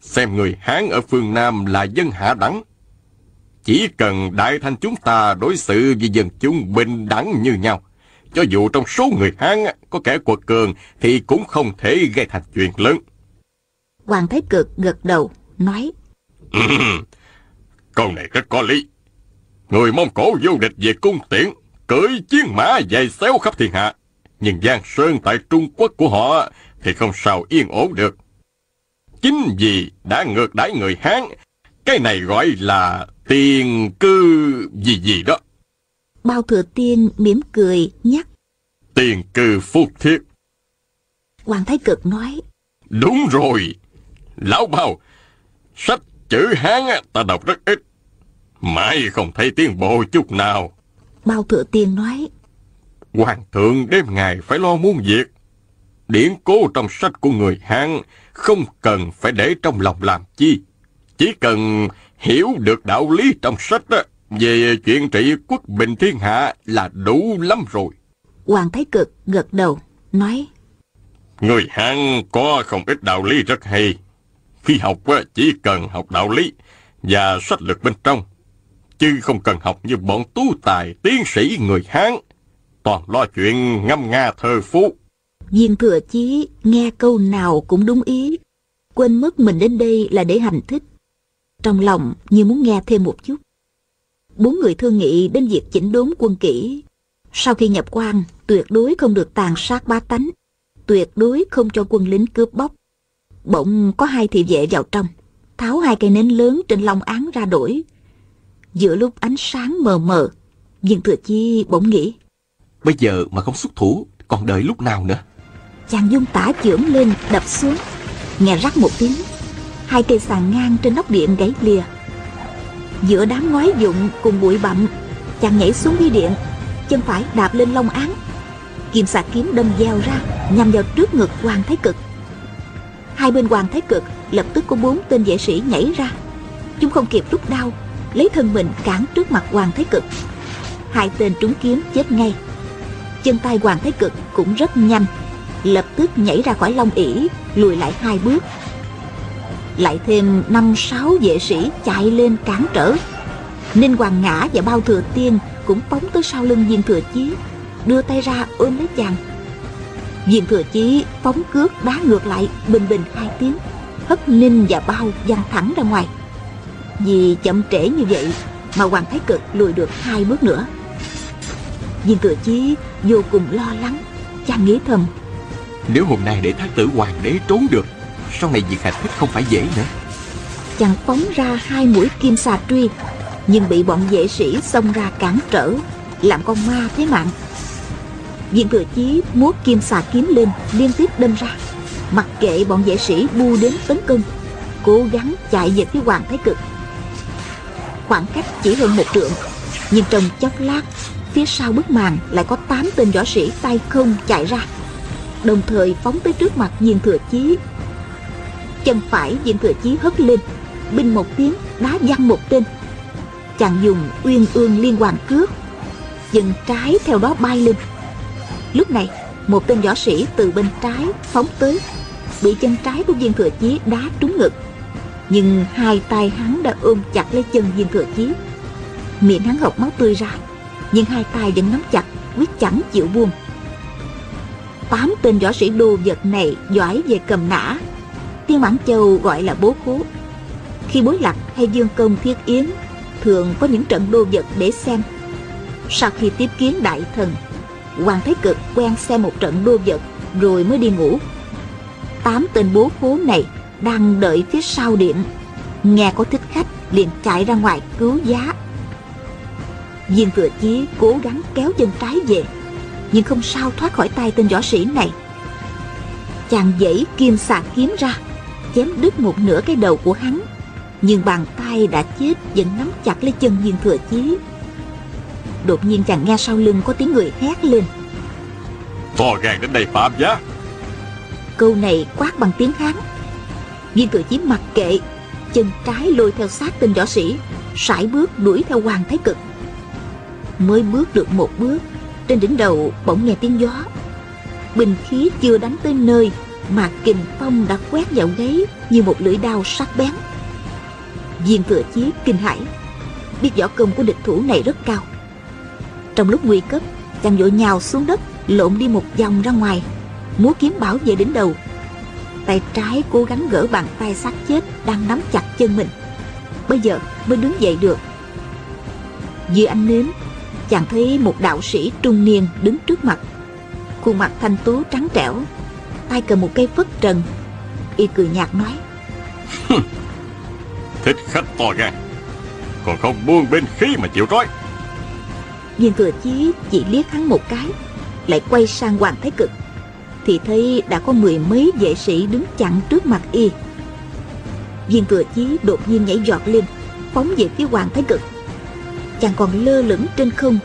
Xem người Hán ở phương Nam là dân hạ đẳng. Chỉ cần Đại Thanh chúng ta đối xử với dân chúng bình đẳng như nhau. Cho dù trong số người Hán có kẻ quật cường thì cũng không thể gây thành chuyện lớn. Hoàng Thái Cực gật đầu, nói. Câu này rất có lý. Người Mông Cổ vô địch về cung tiễn, cưỡi chiến mã dày xéo khắp thiên hạ. Nhưng Giang Sơn tại Trung Quốc của họ thì không sao yên ổn được. Chính vì đã ngược đãi người Hán, cái này gọi là tiền cư gì gì đó. Bao thừa tiên mỉm cười nhắc. Tiền cư phúc thiết. Hoàng Thái Cực nói. Đúng rồi. Lão bao, sách chữ Hán ta đọc rất ít. Mãi không thấy tiến bộ chút nào. Bao thừa tiên nói. Hoàng thượng đêm ngày phải lo muôn việc. Điển cố trong sách của người Hán không cần phải để trong lòng làm chi. Chỉ cần hiểu được đạo lý trong sách đó, về chuyện trị quốc bình thiên hạ là đủ lắm rồi. Hoàng Thái Cực gật đầu, nói. Người Hán có không ít đạo lý rất hay. Khi học chỉ cần học đạo lý và sách lược bên trong, chứ không cần học như bọn tú tài tiến sĩ người Hán, toàn lo chuyện ngâm nga thơ phú. Viên thừa chí nghe câu nào cũng đúng ý, quên mất mình đến đây là để hành thích. Trong lòng như muốn nghe thêm một chút. Bốn người thương nghị đến việc chỉnh đốn quân kỹ. Sau khi nhập quan, tuyệt đối không được tàn sát bá tánh, tuyệt đối không cho quân lính cướp bóc. Bỗng có hai thị vệ vào trong, tháo hai cây nến lớn trên long án ra đổi. Giữa lúc ánh sáng mờ mờ, viên thừa chi bỗng nghĩ. Bây giờ mà không xuất thủ, còn đợi lúc nào nữa? Chàng dung tả chưởng lên đập xuống, nghe rắc một tiếng, hai cây sàn ngang trên nóc điện gãy lìa. Giữa đám ngói dụng cùng bụi bặm, chàng nhảy xuống dưới điện, chân phải đạp lên long án. Kim xà kiếm đâm gieo ra, nhằm vào trước ngực Hoàng Thái Cực. Hai bên Hoàng Thái Cực lập tức có bốn tên vệ sĩ nhảy ra. Chúng không kịp rút đao, lấy thân mình cản trước mặt Hoàng Thái Cực. Hai tên trúng kiếm chết ngay. Chân tay Hoàng Thái Cực cũng rất nhanh, lập tức nhảy ra khỏi long ỷ, lùi lại hai bước. Lại thêm năm sáu vệ sĩ chạy lên cản trở. Ninh Hoàng Ngã và Bao Thừa Tiên cũng phóng tới sau lưng viên thừa chí, đưa tay ra ôm lấy chàng. Viên thừa chí phóng cước đá ngược lại bình bình hai tiếng, hất Ninh và Bao văng thẳng ra ngoài. Vì chậm trễ như vậy mà Hoàng Thái Cực lùi được hai bước nữa. Viên thừa chí vô cùng lo lắng, chàng nghĩ thầm. Nếu hôm nay để thái tử hoàng đế trốn được, sau này việc hành thích không phải dễ nữa. chàng phóng ra hai mũi kim xà truy nhưng bị bọn vệ sĩ xông ra cản trở làm con ma thế mạng viên thừa chí múa kim xà kiếm lên liên tiếp đâm ra mặc kệ bọn vệ sĩ bu đến tấn công cố gắng chạy về phía hoàng thái cực khoảng cách chỉ hơn một trượng. Nhưng trong chốc lát, phía sau bức màn lại có tám tên võ sĩ tay không chạy ra. Đồng thời phóng tới trước mặt viên thừa chí. Chân phải viên thừa chí hất lên, binh một tiếng, đá văng một tên. Chàng dùng uyên ương liên hoàn cước chân trái theo đó bay lên. Lúc này, một tên võ sĩ từ bên trái phóng tới, bị chân trái của viên thừa chí đá trúng ngực nhưng hai tay hắn đã ôm chặt lấy chân viên thừa chí. Miệng hắn học máu tươi ra, nhưng hai tay vẫn nắm chặt, quyết chẳng chịu buông. Tám tên võ sĩ đô vật này giỏi về cầm nã. Tiên mãn châu gọi là bố khố. Khi bối lạc hay dương công thiết yến, thường có những trận đô vật để xem. Sau khi tiếp kiến đại thần, hoàng thái cực quen xem một trận đô vật, rồi mới đi ngủ. Tám tên bố khố này đang đợi phía sau điện. Nghe có thích khách liền chạy ra ngoài cứu giá. Viên thừa chí cố gắng kéo chân trái về nhưng không sao thoát khỏi tay tên võ sĩ này. Chàng dãy kim xà kiếm ra chém đứt một nửa cái đầu của hắn nhưng bàn tay đã chết vẫn nắm chặt lấy chân viên thừa chí. Đột nhiên chàng nghe sau lưng có tiếng người hét lên. To gan đến đây phạm giá. Câu này quát bằng tiếng hán viên thừa chí mặc kệ, chân trái lôi theo sát tên võ sĩ, sải bước đuổi theo hoàng thái cực. Mới bước được một bước, trên đỉnh đầu bỗng nghe tiếng gió. Bình khí chưa đánh tới nơi mà kình phong đã quét vào gáy như một lưỡi đao sắc bén. Viên thừa chí kinh hãi, biết võ công của địch thủ này rất cao. Trong lúc nguy cấp, chàng vội nhào xuống đất, lộn đi một vòng ra ngoài, múa kiếm bảo vệ đỉnh đầu tay trái cố gắng gỡ bàn tay xác chết đang nắm chặt chân mình. Bây giờ mới đứng dậy được. Dưới ánh nến chàng thấy một đạo sĩ trung niên đứng trước mặt. Khuôn mặt thanh tú trắng trẻo tay cầm một cây phất trần. Y cười nhạt nói thích khách to gan còn không buông bên khí mà chịu trói. Viên thừa chí chỉ liếc hắn một cái lại quay sang hoàng thái cực thì thấy đã có mười mấy vệ sĩ đứng chặn trước mặt y. Viên thừa chí đột nhiên nhảy giọt lên, phóng về phía hoàng thái cực. Chàng còn lơ lửng trên không,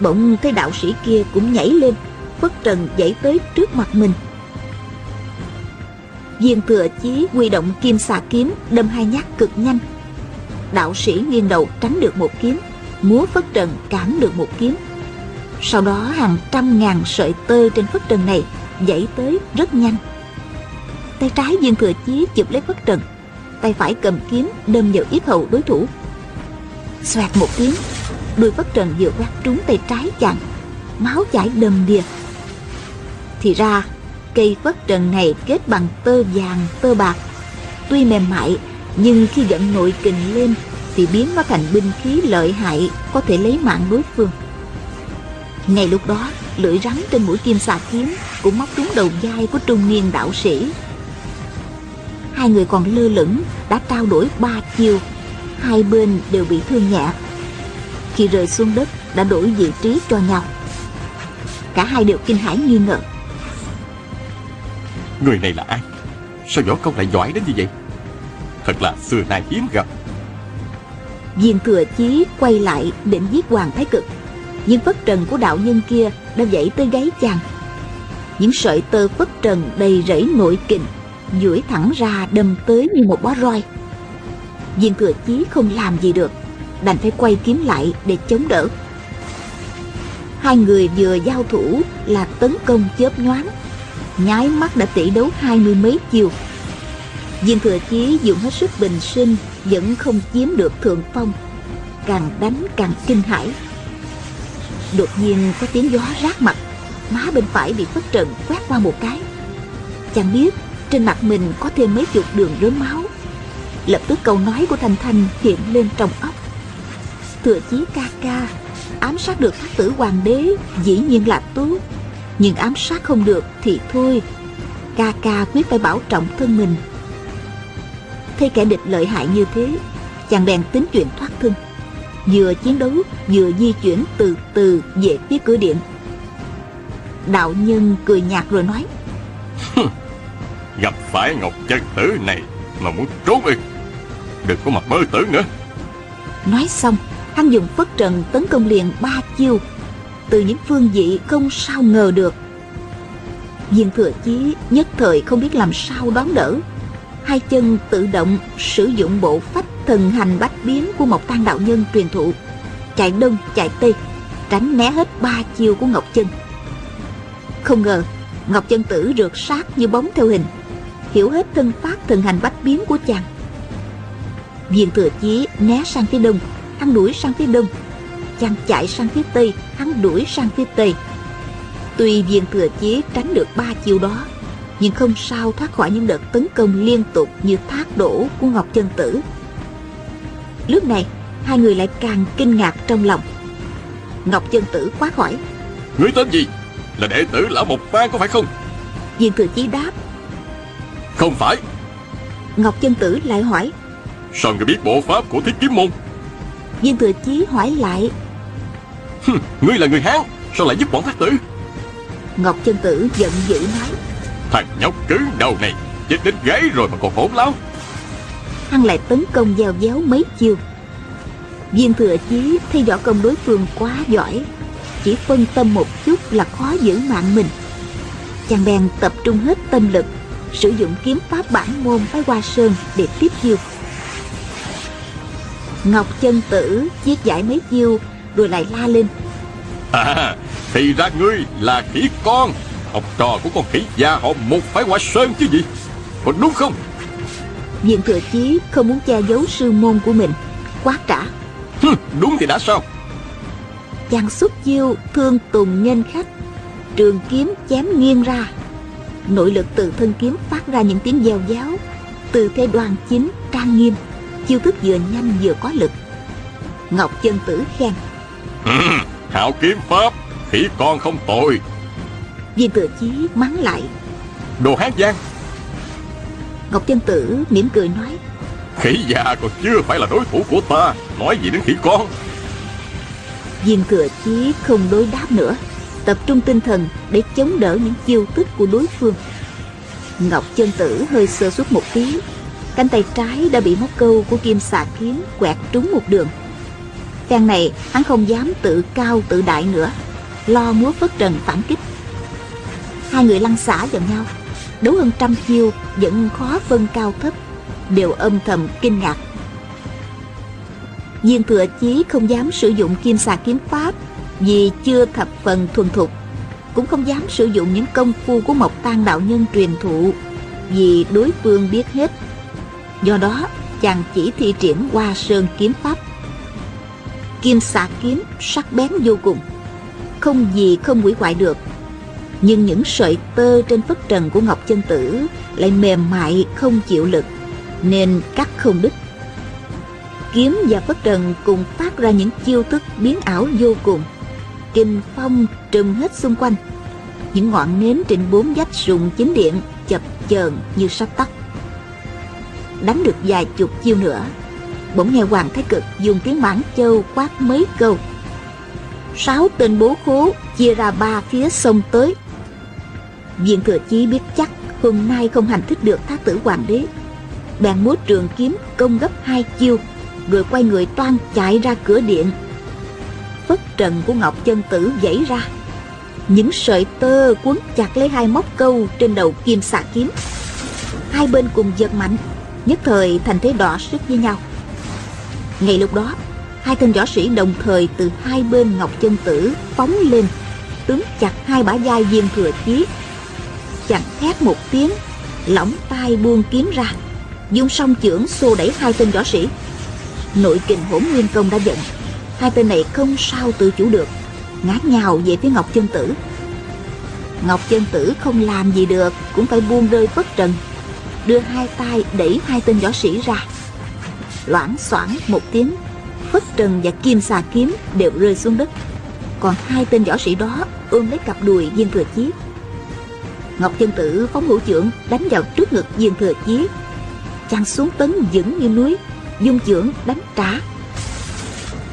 bỗng thấy đạo sĩ kia cũng nhảy lên, phất trần dãy tới trước mặt mình. Viên thừa chí huy động kim xà kiếm đâm hai nhát cực nhanh. Đạo sĩ nghiêng đầu tránh được một kiếm, múa phất trần cản được một kiếm. Sau đó hàng trăm ngàn sợi tơ trên phất trần này dãy tới rất nhanh. Tay trái viên thừa chí chụp lấy phất trần, tay phải cầm kiếm đâm vào yết hầu đối thủ. Xoẹt một tiếng đuôi phất trần vừa quát trúng tay trái chàng, máu chảy đầm đìa. Thì ra, cây phất trần này kết bằng tơ vàng, tơ bạc. Tuy mềm mại, nhưng khi dẫn nội kình lên thì biến nó thành binh khí lợi hại có thể lấy mạng đối phương. Ngay lúc đó lưỡi rắn trên mũi kim xà kiếm cũng móc trúng đầu vai của trung niên đạo sĩ. Hai người còn lơ lửng đã trao đổi ba chiêu hai bên đều bị thương nhẹ. Khi rơi xuống đất đã đổi vị trí cho nhau. Cả hai đều kinh hãi nghi ngờ. Người này là ai? Sao võ công lại giỏi đến như vậy? Thật là xưa nay hiếm gặp. Viên thừa chí quay lại định giết hoàng thái cực nhưng phất trần của đạo nhân kia đã dậy tới gáy chàng. Những sợi tơ phất trần đầy rẫy nội kình, duỗi thẳng ra đâm tới như một bó roi. Viên thừa chí không làm gì được, đành phải quay kiếm lại để chống đỡ. Hai người vừa giao thủ là tấn công chớp nhoáng, nháy mắt đã tỷ đấu hai mươi mấy chiều. Viên thừa chí dùng hết sức bình sinh, vẫn không chiếm được thượng phong, càng đánh càng kinh hãi đột nhiên có tiếng gió rát mặt. Má bên phải bị phất trần quét qua một cái. Chàng biết trên mặt mình có thêm mấy chục đường rớm máu. Lập tức câu nói của thanh thanh hiện lên trong óc. Thừa chí ca ca, ám sát được thái tử hoàng đế dĩ nhiên là tốt. Nhưng ám sát không được thì thôi. Ca ca quyết phải bảo trọng thân mình. Thấy kẻ địch lợi hại như thế, chàng bèn tính chuyện thoát thân vừa chiến đấu vừa di chuyển từ từ về phía cửa điện. Đạo nhân cười nhạt rồi nói gặp phải ngọc chân tử này mà muốn trốn ư đừng có mà mơ tưởng nữa. Nói xong hắn dùng phất trần tấn công liền ba chiêu. Từ những phương vị không sao ngờ được. Viên thừa chí nhất thời không biết làm sao đón đỡ hai chân tự động sử dụng bộ phách thần hành bách biến của một tăng đạo nhân truyền thụ. Chạy đông, chạy tây tránh né hết ba chiêu của ngọc chân. Không ngờ, ngọc chân tử rượt sát như bóng theo hình, hiểu hết thân pháp thần hành bách biến của chàng. Viên thừa chí né sang phía đông, hắn đuổi sang phía đông. Chàng chạy sang phía tây, hắn đuổi sang phía tây. Tuy viên thừa chí tránh được ba chiêu đó nhưng không sao thoát khỏi những đợt tấn công liên tục như thác đổ của ngọc chân tử. Lúc này hai người lại càng kinh ngạc trong lòng. Ngọc chân tử quá hỏi Ngươi tên gì? Là đệ tử lão Mộc Phan có phải không? Viên thừa chí đáp. Không phải. Ngọc chân tử lại hỏi. Sao ngươi biết bộ pháp của thiết kiếm môn? Viên thừa chí hỏi lại. Ngươi là người Hán Sao lại giúp bọn thác tử? Ngọc chân tử giận dữ nói Thằng nhóc cứng đầu này Chết đến gáy rồi mà còn hỗn láo. Hắn lại tấn công gieo giáo mấy chiêu. Viên thừa chí thấy võ công đối phương quá giỏi chỉ phân tâm một chút là khó giữ mạng mình. Chàng bèn tập trung hết tâm lực sử dụng kiếm pháp bản môn phái hoa sơn để tiếp chiêu. Ngọc chân tử chiết giải mấy chiêu rồi lại la lên. À Thì ra ngươi là khỉ con Học trò của con khỉ già họ một phái hoa sơn chứ gì? Có đúng không? Viên thừa chí không muốn che giấu sư môn của mình. Trả Hừm, Đúng thì đã sao? Chàng xuất chiêu thương tùng nhân khách. Trường kiếm chém nghiêng ra. Nội lực từ thân kiếm phát ra những tiếng gieo giáo. Từ thế đoàn chính trang nghiêm. Chiêu thức vừa nhanh vừa có lực. Ngọc chân tử khen. Ừm, Hảo kiếm pháp Khỉ con không tội viên thừa chí mắng lại. Đồ hán giang ngọc chân tử mỉm cười nói Khỉ già còn chưa phải là đối thủ của ta. Nói gì đến khỉ con? Viên thừa chí không đối đáp nữa tập trung tinh thần để chống đỡ những chiêu thức của đối phương. Ngọc chân tử hơi sơ suất một tí cánh tay trái đã bị móc câu của kim xà kiếm quẹt trúng một đường. Phen này hắn không dám tự cao tự đại nữa lo múa phất trần phản kích hai người lăn xả vào nhau. Đấu hơn trăm chiêu vẫn khó phân cao thấp, đều âm thầm kinh ngạc. Viên thừa chí không dám sử dụng kim xà kiếm pháp vì chưa thập phần thuần thục, cũng không dám sử dụng những công phu của mộc tang đạo nhân truyền thụ vì đối phương biết hết. Do đó, chàng chỉ thi triển hoa sơn kiếm pháp. Kim xà kiếm sắc bén vô cùng, không gì không hủy hoại được nhưng những sợi tơ trên phất trần của ngọc chân tử lại mềm mại, không chịu lực, nên cắt không đứt. Kiếm và phất trần cùng phát ra những chiêu thức biến ảo vô cùng. Kinh phong trùm hết xung quanh. Những ngọn nến trên bốn vách sùng chính điện chập chờn như sắp tắt. Đánh được vài chục chiêu nữa, bỗng nghe hoàng thái cực dùng tiếng mãn châu quát mấy câu. Sáu tên bố khố chia ra ba phía sông tới diện thừa chí biết chắc hôm nay không hành thích được thái tử hoàng đế. Bèn múa trường kiếm công gấp hai chiêu, rồi quay người toan chạy ra cửa điện. Phất trần của ngọc chân tử dãy ra. Những sợi tơ cuốn chặt lấy hai móc câu trên đầu kim xà kiếm. Hai bên cùng giật mạnh, nhất thời thành thế đỏ sức với nhau. Ngay lúc đó, hai tên võ sĩ đồng thời từ hai bên ngọc chân tử phóng lên tướng chặt hai bả vai viên thừa chí chàng thét một tiếng, lỏng tay buông kiếm ra. Dùng song chưởng xô đẩy hai tên võ sĩ. Nội kình hỗn nguyên công đã giận. Hai tên này không sao tự chủ được. Ngã nhào về phía ngọc chân tử. Ngọc chân tử không làm gì được, cũng phải buông rơi phất trần. Đưa hai tay đẩy hai tên võ sĩ ra. Loảng xoảng một tiếng, phất trần và kim xà kiếm đều rơi xuống đất. Còn hai tên võ sĩ đó ôm lấy cặp đùi viên thừa chiếc ngọc chân tử phóng hữu trưởng đánh vào trước ngực viên thừa chí. Chàng xuống tấn vững như núi, dung trưởng đánh trả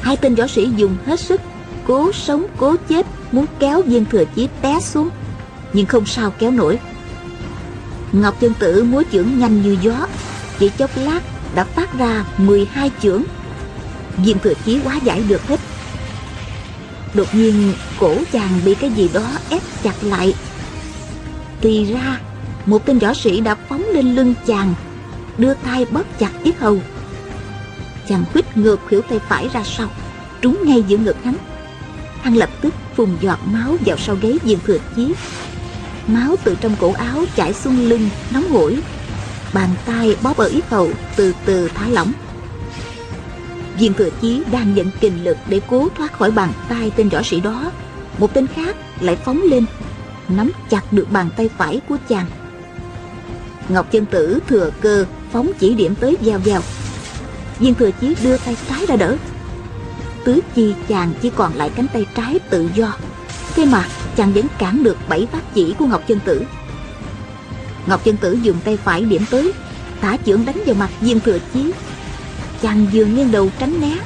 hai tên võ sĩ dùng hết sức, cố sống, cố chết, muốn kéo viên thừa chí té xuống, nhưng không sao kéo nổi. Ngọc chân tử múa chưởng nhanh như gió, chỉ chốc lát đã phát ra 12 chưởng viên thừa chí quá giải được hết. Đột nhiên, cổ chàng bị cái gì đó ép chặt lại thì ra. Một tên võ sĩ đã phóng lên lưng chàng, đưa tay bóp chặt yết hầu. Chàng quýt ngược khuỷu tay phải ra sau, trúng ngay giữa ngực hắn. Hắn lập tức phùng giọt máu vào sau gáy diện thừa chí. Máu từ trong cổ áo chảy xuống lưng, nóng hổi. Bàn tay bóp ở yết hầu từ từ thả lỏng. Viên thừa chí đang nhận kình lực để cố thoát khỏi bàn tay tên võ sĩ đó. Một tên khác lại phóng lên nắm chặt được bàn tay phải của chàng. Ngọc chân tử thừa cơ phóng chỉ điểm tới giao giao. Viên thừa chí đưa tay trái ra đỡ. Tứ chi chàng chỉ còn lại cánh tay trái tự do. Thế mà chàng vẫn cản được bảy phát chỉ của ngọc chân tử. Ngọc chân tử dùng tay phải điểm tới, thả chưởng đánh vào mặt viên thừa chí. Chàng vừa nghiêng đầu tránh né,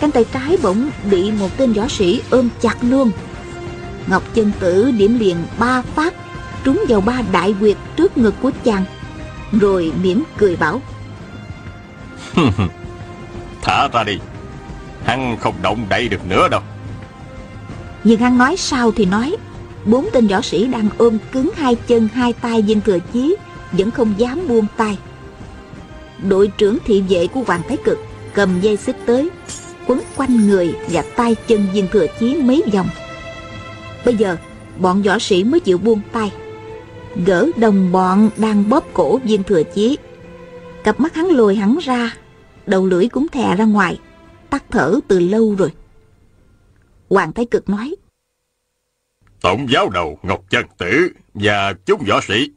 cánh tay trái bỗng bị một tên võ sĩ ôm chặt luôn ngọc chân tử điểm liền ba phát trúng vào ba đại quyệt trước ngực của chàng rồi mỉm cười bảo. Thả ra đi Hắn không động đậy được nữa đâu. Nhưng hắn nói sao thì nói bốn tên võ sĩ đang ôm cứng hai chân hai tay viên thừa chí vẫn không dám buông tay. Đội trưởng thị vệ của hoàng thái cực cầm dây xích tới quấn quanh người và tay chân viên thừa chí mấy vòng bây giờ bọn võ sĩ mới chịu buông tay gỡ đồng bọn đang bóp cổ viên thừa chí cặp mắt hắn lồi hắn ra đầu lưỡi cũng thè ra ngoài tắt thở từ lâu rồi hoàng thái cực nói Tổng giáo đầu Ngọc trần Tử và chúng võ sĩ,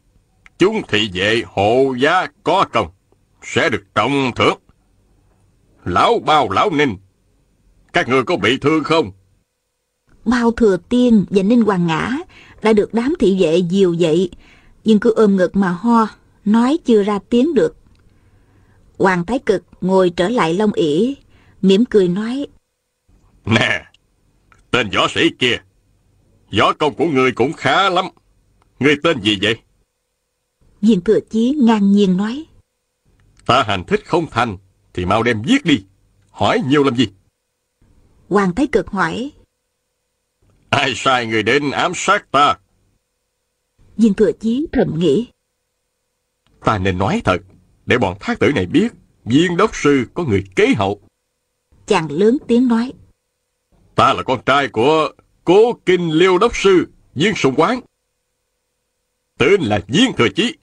chúng thị vệ hộ giá có công, sẽ được trọng thưởng. Lão bao lão ninh, các người có bị thương không? Mao Thừa Tiên và Ninh Hoàng Ngã đã được đám thị vệ dìu dậy, nhưng cứ ôm ngực mà ho, nói chưa ra tiếng được. Hoàng Thái Cực ngồi trở lại Long ỉ, mỉm cười nói. Nè, tên võ sĩ kia, võ công của người cũng khá lắm. Người tên gì vậy? Viên Thừa Chí ngang nhiên nói. Ta hành thích không thành, thì mau đem giết đi. Hỏi nhiều làm gì? Hoàng Thái Cực hỏi. Ai sai người đến ám sát ta? Viên Thừa Chí thầm nghĩ. Ta nên nói thật, để bọn thác tử này biết viên đốc sư có người kế hậu. Chàng lớn tiếng nói. Ta là con trai của cố kinh liêu đốc sư viên sùng quán. Tên là viên thừa chí.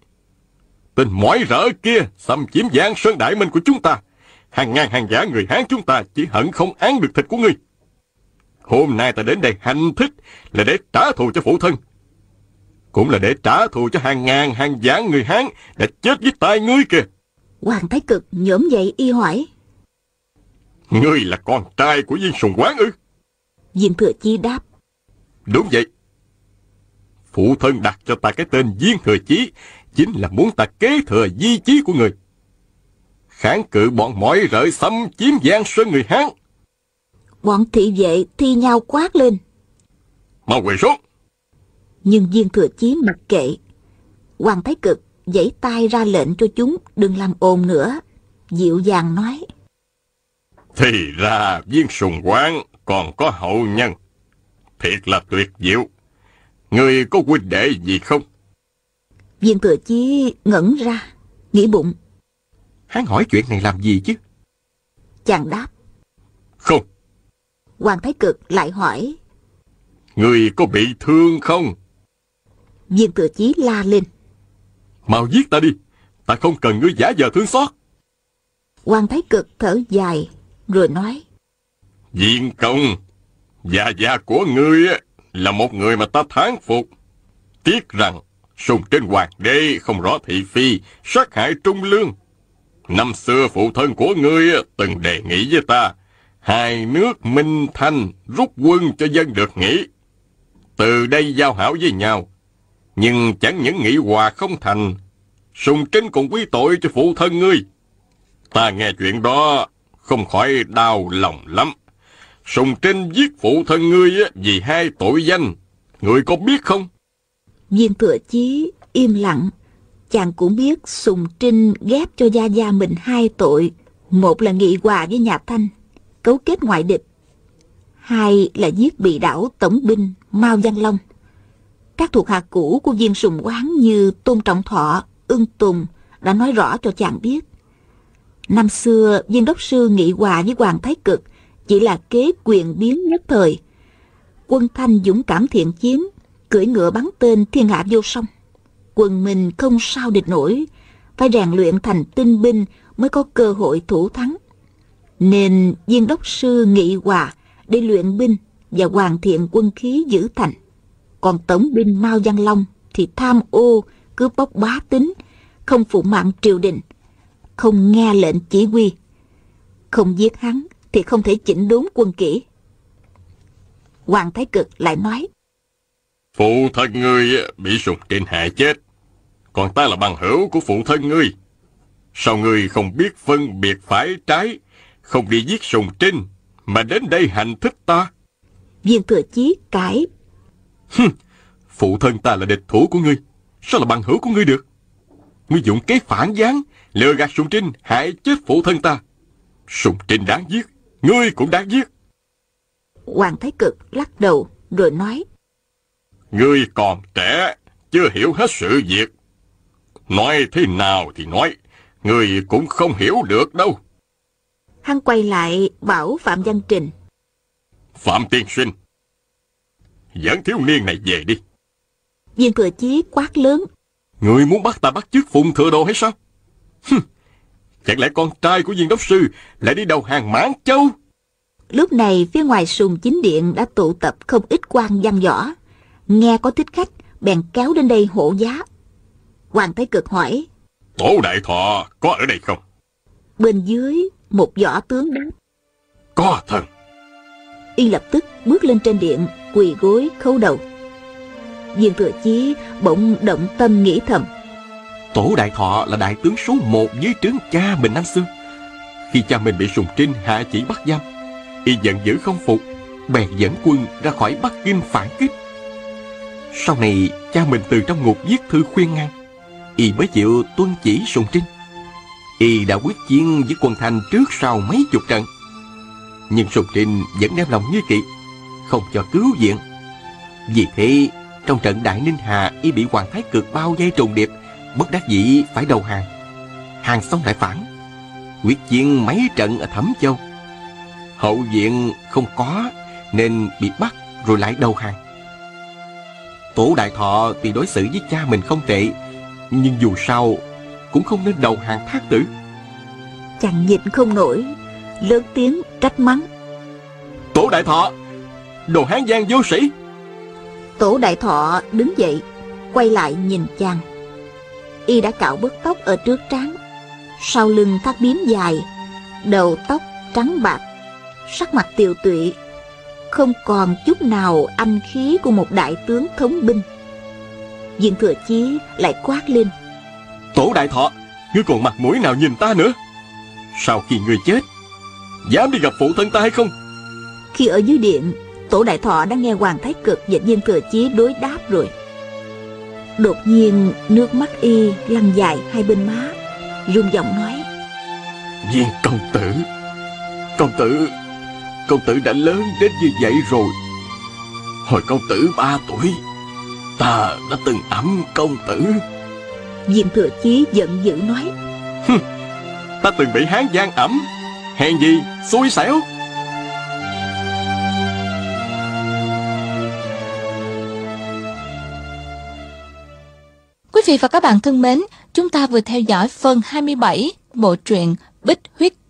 Tên mỏi rỡ kia xâm chiếm giang sơn đại minh của chúng ta. Hàng ngàn hàng giả người Hán chúng ta chỉ hận không án được thịt của ngươi. Hôm nay ta đến đây hành thích là để trả thù cho phụ thân. Cũng là để trả thù cho hàng ngàn hàng giả người Hán đã chết với tay ngươi kìa. Hoàng Thái Cực nhổm dậy y hỏi. Ngươi là con trai của viên sùng quán ư? Viên Thừa Chí đáp. Đúng vậy. Phụ thân đặt cho ta cái tên viên thừa chí chính là muốn ta kế thừa di chí của người. Kháng cự bọn mỏi rợi xâm chiếm giang sơn người Hán. Bọn thị vệ thi nhau quát lên. Mau quỳ xuống. Nhưng viên thừa chí mặc kệ. Hoàng Thái Cực giãy tay ra lệnh cho chúng đừng làm ồn nữa. Dịu dàng nói. Thì ra viên sùng quán còn có hậu nhân. Thiệt là tuyệt diệu. Người có huynh đệ gì không? Viên thừa chí ngẩn ra, nghĩ bụng. Hắn hỏi chuyện này làm gì chứ? Chàng đáp. Không. Hoàng Thái Cực lại hỏi. Người có bị thương không? Viên thừa chí la lên. Mau giết ta đi. Ta không cần ngươi giả giờ thương xót. Hoàng Thái Cực thở dài, rồi nói. Diện công, Già già của ngươi là một người mà ta thán phục. Tiếc rằng, sùng trên hoàng đế không rõ thị phi, sát hại trung lương. Năm xưa phụ thân của ngươi từng đề nghị với ta, hai nước minh thanh rút quân cho dân được nghỉ. Từ đây giao hảo với nhau, nhưng chẳng những nghị hòa không thành, Sùng Trinh còn quy tội cho phụ thân ngươi. Ta nghe chuyện đó không khỏi đau lòng lắm. Sùng Trinh giết phụ thân ngươi vì hai tội danh. Ngươi có biết không? Viên thừa chí im lặng. Chàng cũng biết Sùng Trinh ghép cho Gia Gia mình hai tội. Một là nghị hòa với nhà Thanh, cấu kết ngoại địch. Hai là giết bị đảo tổng binh Mao Văn Long. Các thuộc hạ cũ của viên sùng quán như Tôn Trọng Thọ, Ưng Tùng đã nói rõ cho chàng biết. Năm xưa, viên đốc sư nghị hòa với Hoàng Thái Cực chỉ là kế quyền biến nhất thời. Quân Thanh dũng cảm thiện chiến, cưỡi ngựa bắn tên thiên hạ vô song. Quân mình không sao địch nổi, phải rèn luyện thành tinh binh mới có cơ hội thủ thắng. Nên viên đốc sư nghị hòa để luyện binh và hoàn thiện quân khí giữ thành. Còn tổng binh Mao Văn Long thì tham ô, cướp bóc bá tính, không phụ mạng triều đình, không nghe lệnh chỉ huy. Không giết hắn thì không thể chỉnh đốn quân kỹ. Hoàng Thái Cực lại nói, Phụ thân ngươi bị sụt trên hạ chết, còn ta là bằng hữu của phụ thân ngươi. Sao ngươi không biết phân biệt phải trái, không đi giết sùng trinh, mà đến đây hành thích ta? Viên thừa chí cãi. Phụ thân ta là địch thủ của ngươi, sao là bằng hữu của ngươi được? Ngươi dụng kế phản gián, lừa gạt sùng trinh, hại chết phụ thân ta. Sùng trinh đáng giết, ngươi cũng đáng giết. Hoàng Thái Cực lắc đầu rồi nói. Ngươi còn trẻ, chưa hiểu hết sự việc. Nói thế nào thì nói, ngươi cũng không hiểu được đâu. Hắn quay lại bảo Phạm Văn Trình. Phạm Tiên Sinh, dẫn thiếu niên này về đi. Viên thừa chí quát lớn. Ngươi muốn bắt ta bắt chước phụng thừa đồ hay sao? Hừm, chẳng lẽ con trai của viên đốc sư lại đi đầu hàng mãn châu? Lúc này phía ngoài sùng chính điện đã tụ tập không ít quan văn võ. Nghe có thích khách, bèn kéo đến đây hộ giá. Hoàng Thái Cực hỏi. Tổ đại thọ có ở đây không? Bên dưới, một võ tướng đáp. Có thần. Y lập tức bước lên trên điện, quỳ gối khấu đầu. Viên thừa chí bỗng động tâm nghĩ thầm. Tổ đại thọ là đại tướng số một dưới trướng cha mình năm xưa. Khi cha mình bị sùng trinh hạ chỉ bắt giam, y giận dữ không phục, bèn dẫn quân ra khỏi Bắc Kinh phản kích. Sau này, cha mình từ trong ngục viết thư khuyên ngăn, y mới chịu tuân chỉ sùng trinh. Y đã quyết chiến với quân Thanh trước sau mấy chục trận. Nhưng sùng trinh vẫn đem lòng như kỵ, không cho cứu viện. Vì thế, trong trận Đại Ninh Hà, y bị Hoàng Thái Cực bao vây trùng điệp, bất đắc dĩ phải đầu hàng. Hàng xong lại phản, quyết chiến mấy trận ở Thẩm Châu. Hậu viện không có, nên bị bắt rồi lại đầu hàng. Tổ Đại Thọ thì đối xử với cha mình không tệ, nhưng dù sao cũng không nên đầu hàng thác tử. Chàng nhịn không nổi, lớn tiếng trách mắng. Tổ Đại Thọ, đồ hán giang vô sĩ. Tổ Đại Thọ đứng dậy, quay lại nhìn chàng. Y đã cạo bớt tóc ở trước trán, sau lưng thắt biếm dài, đầu tóc trắng bạc, sắc mặt tiều tụy, không còn chút nào anh khí của một đại tướng thống binh. Viên thừa chí lại quát lên. Tổ Đại Thọ, ngươi còn mặt mũi nào nhìn ta nữa? Sau khi ngươi chết, dám đi gặp phụ thân ta hay không? Khi ở dưới điện, Tổ Đại Thọ đã nghe Hoàng Thái Cực và Viên Thừa Chí đối đáp rồi. Đột nhiên, nước mắt y lăn dài hai bên má, rung giọng nói. Viên công tử, công tử, công tử đã lớn đến như vậy rồi. Hồi công tử ba tuổi, ta đã từng ấm công tử. Viên Thừa Chí giận dữ nói. Ta từng bị hán giang ẩm, hèn gì, xui xẻo. Quý vị và các bạn thân mến, chúng ta vừa theo dõi phần 27 bộ truyện Bích Huyết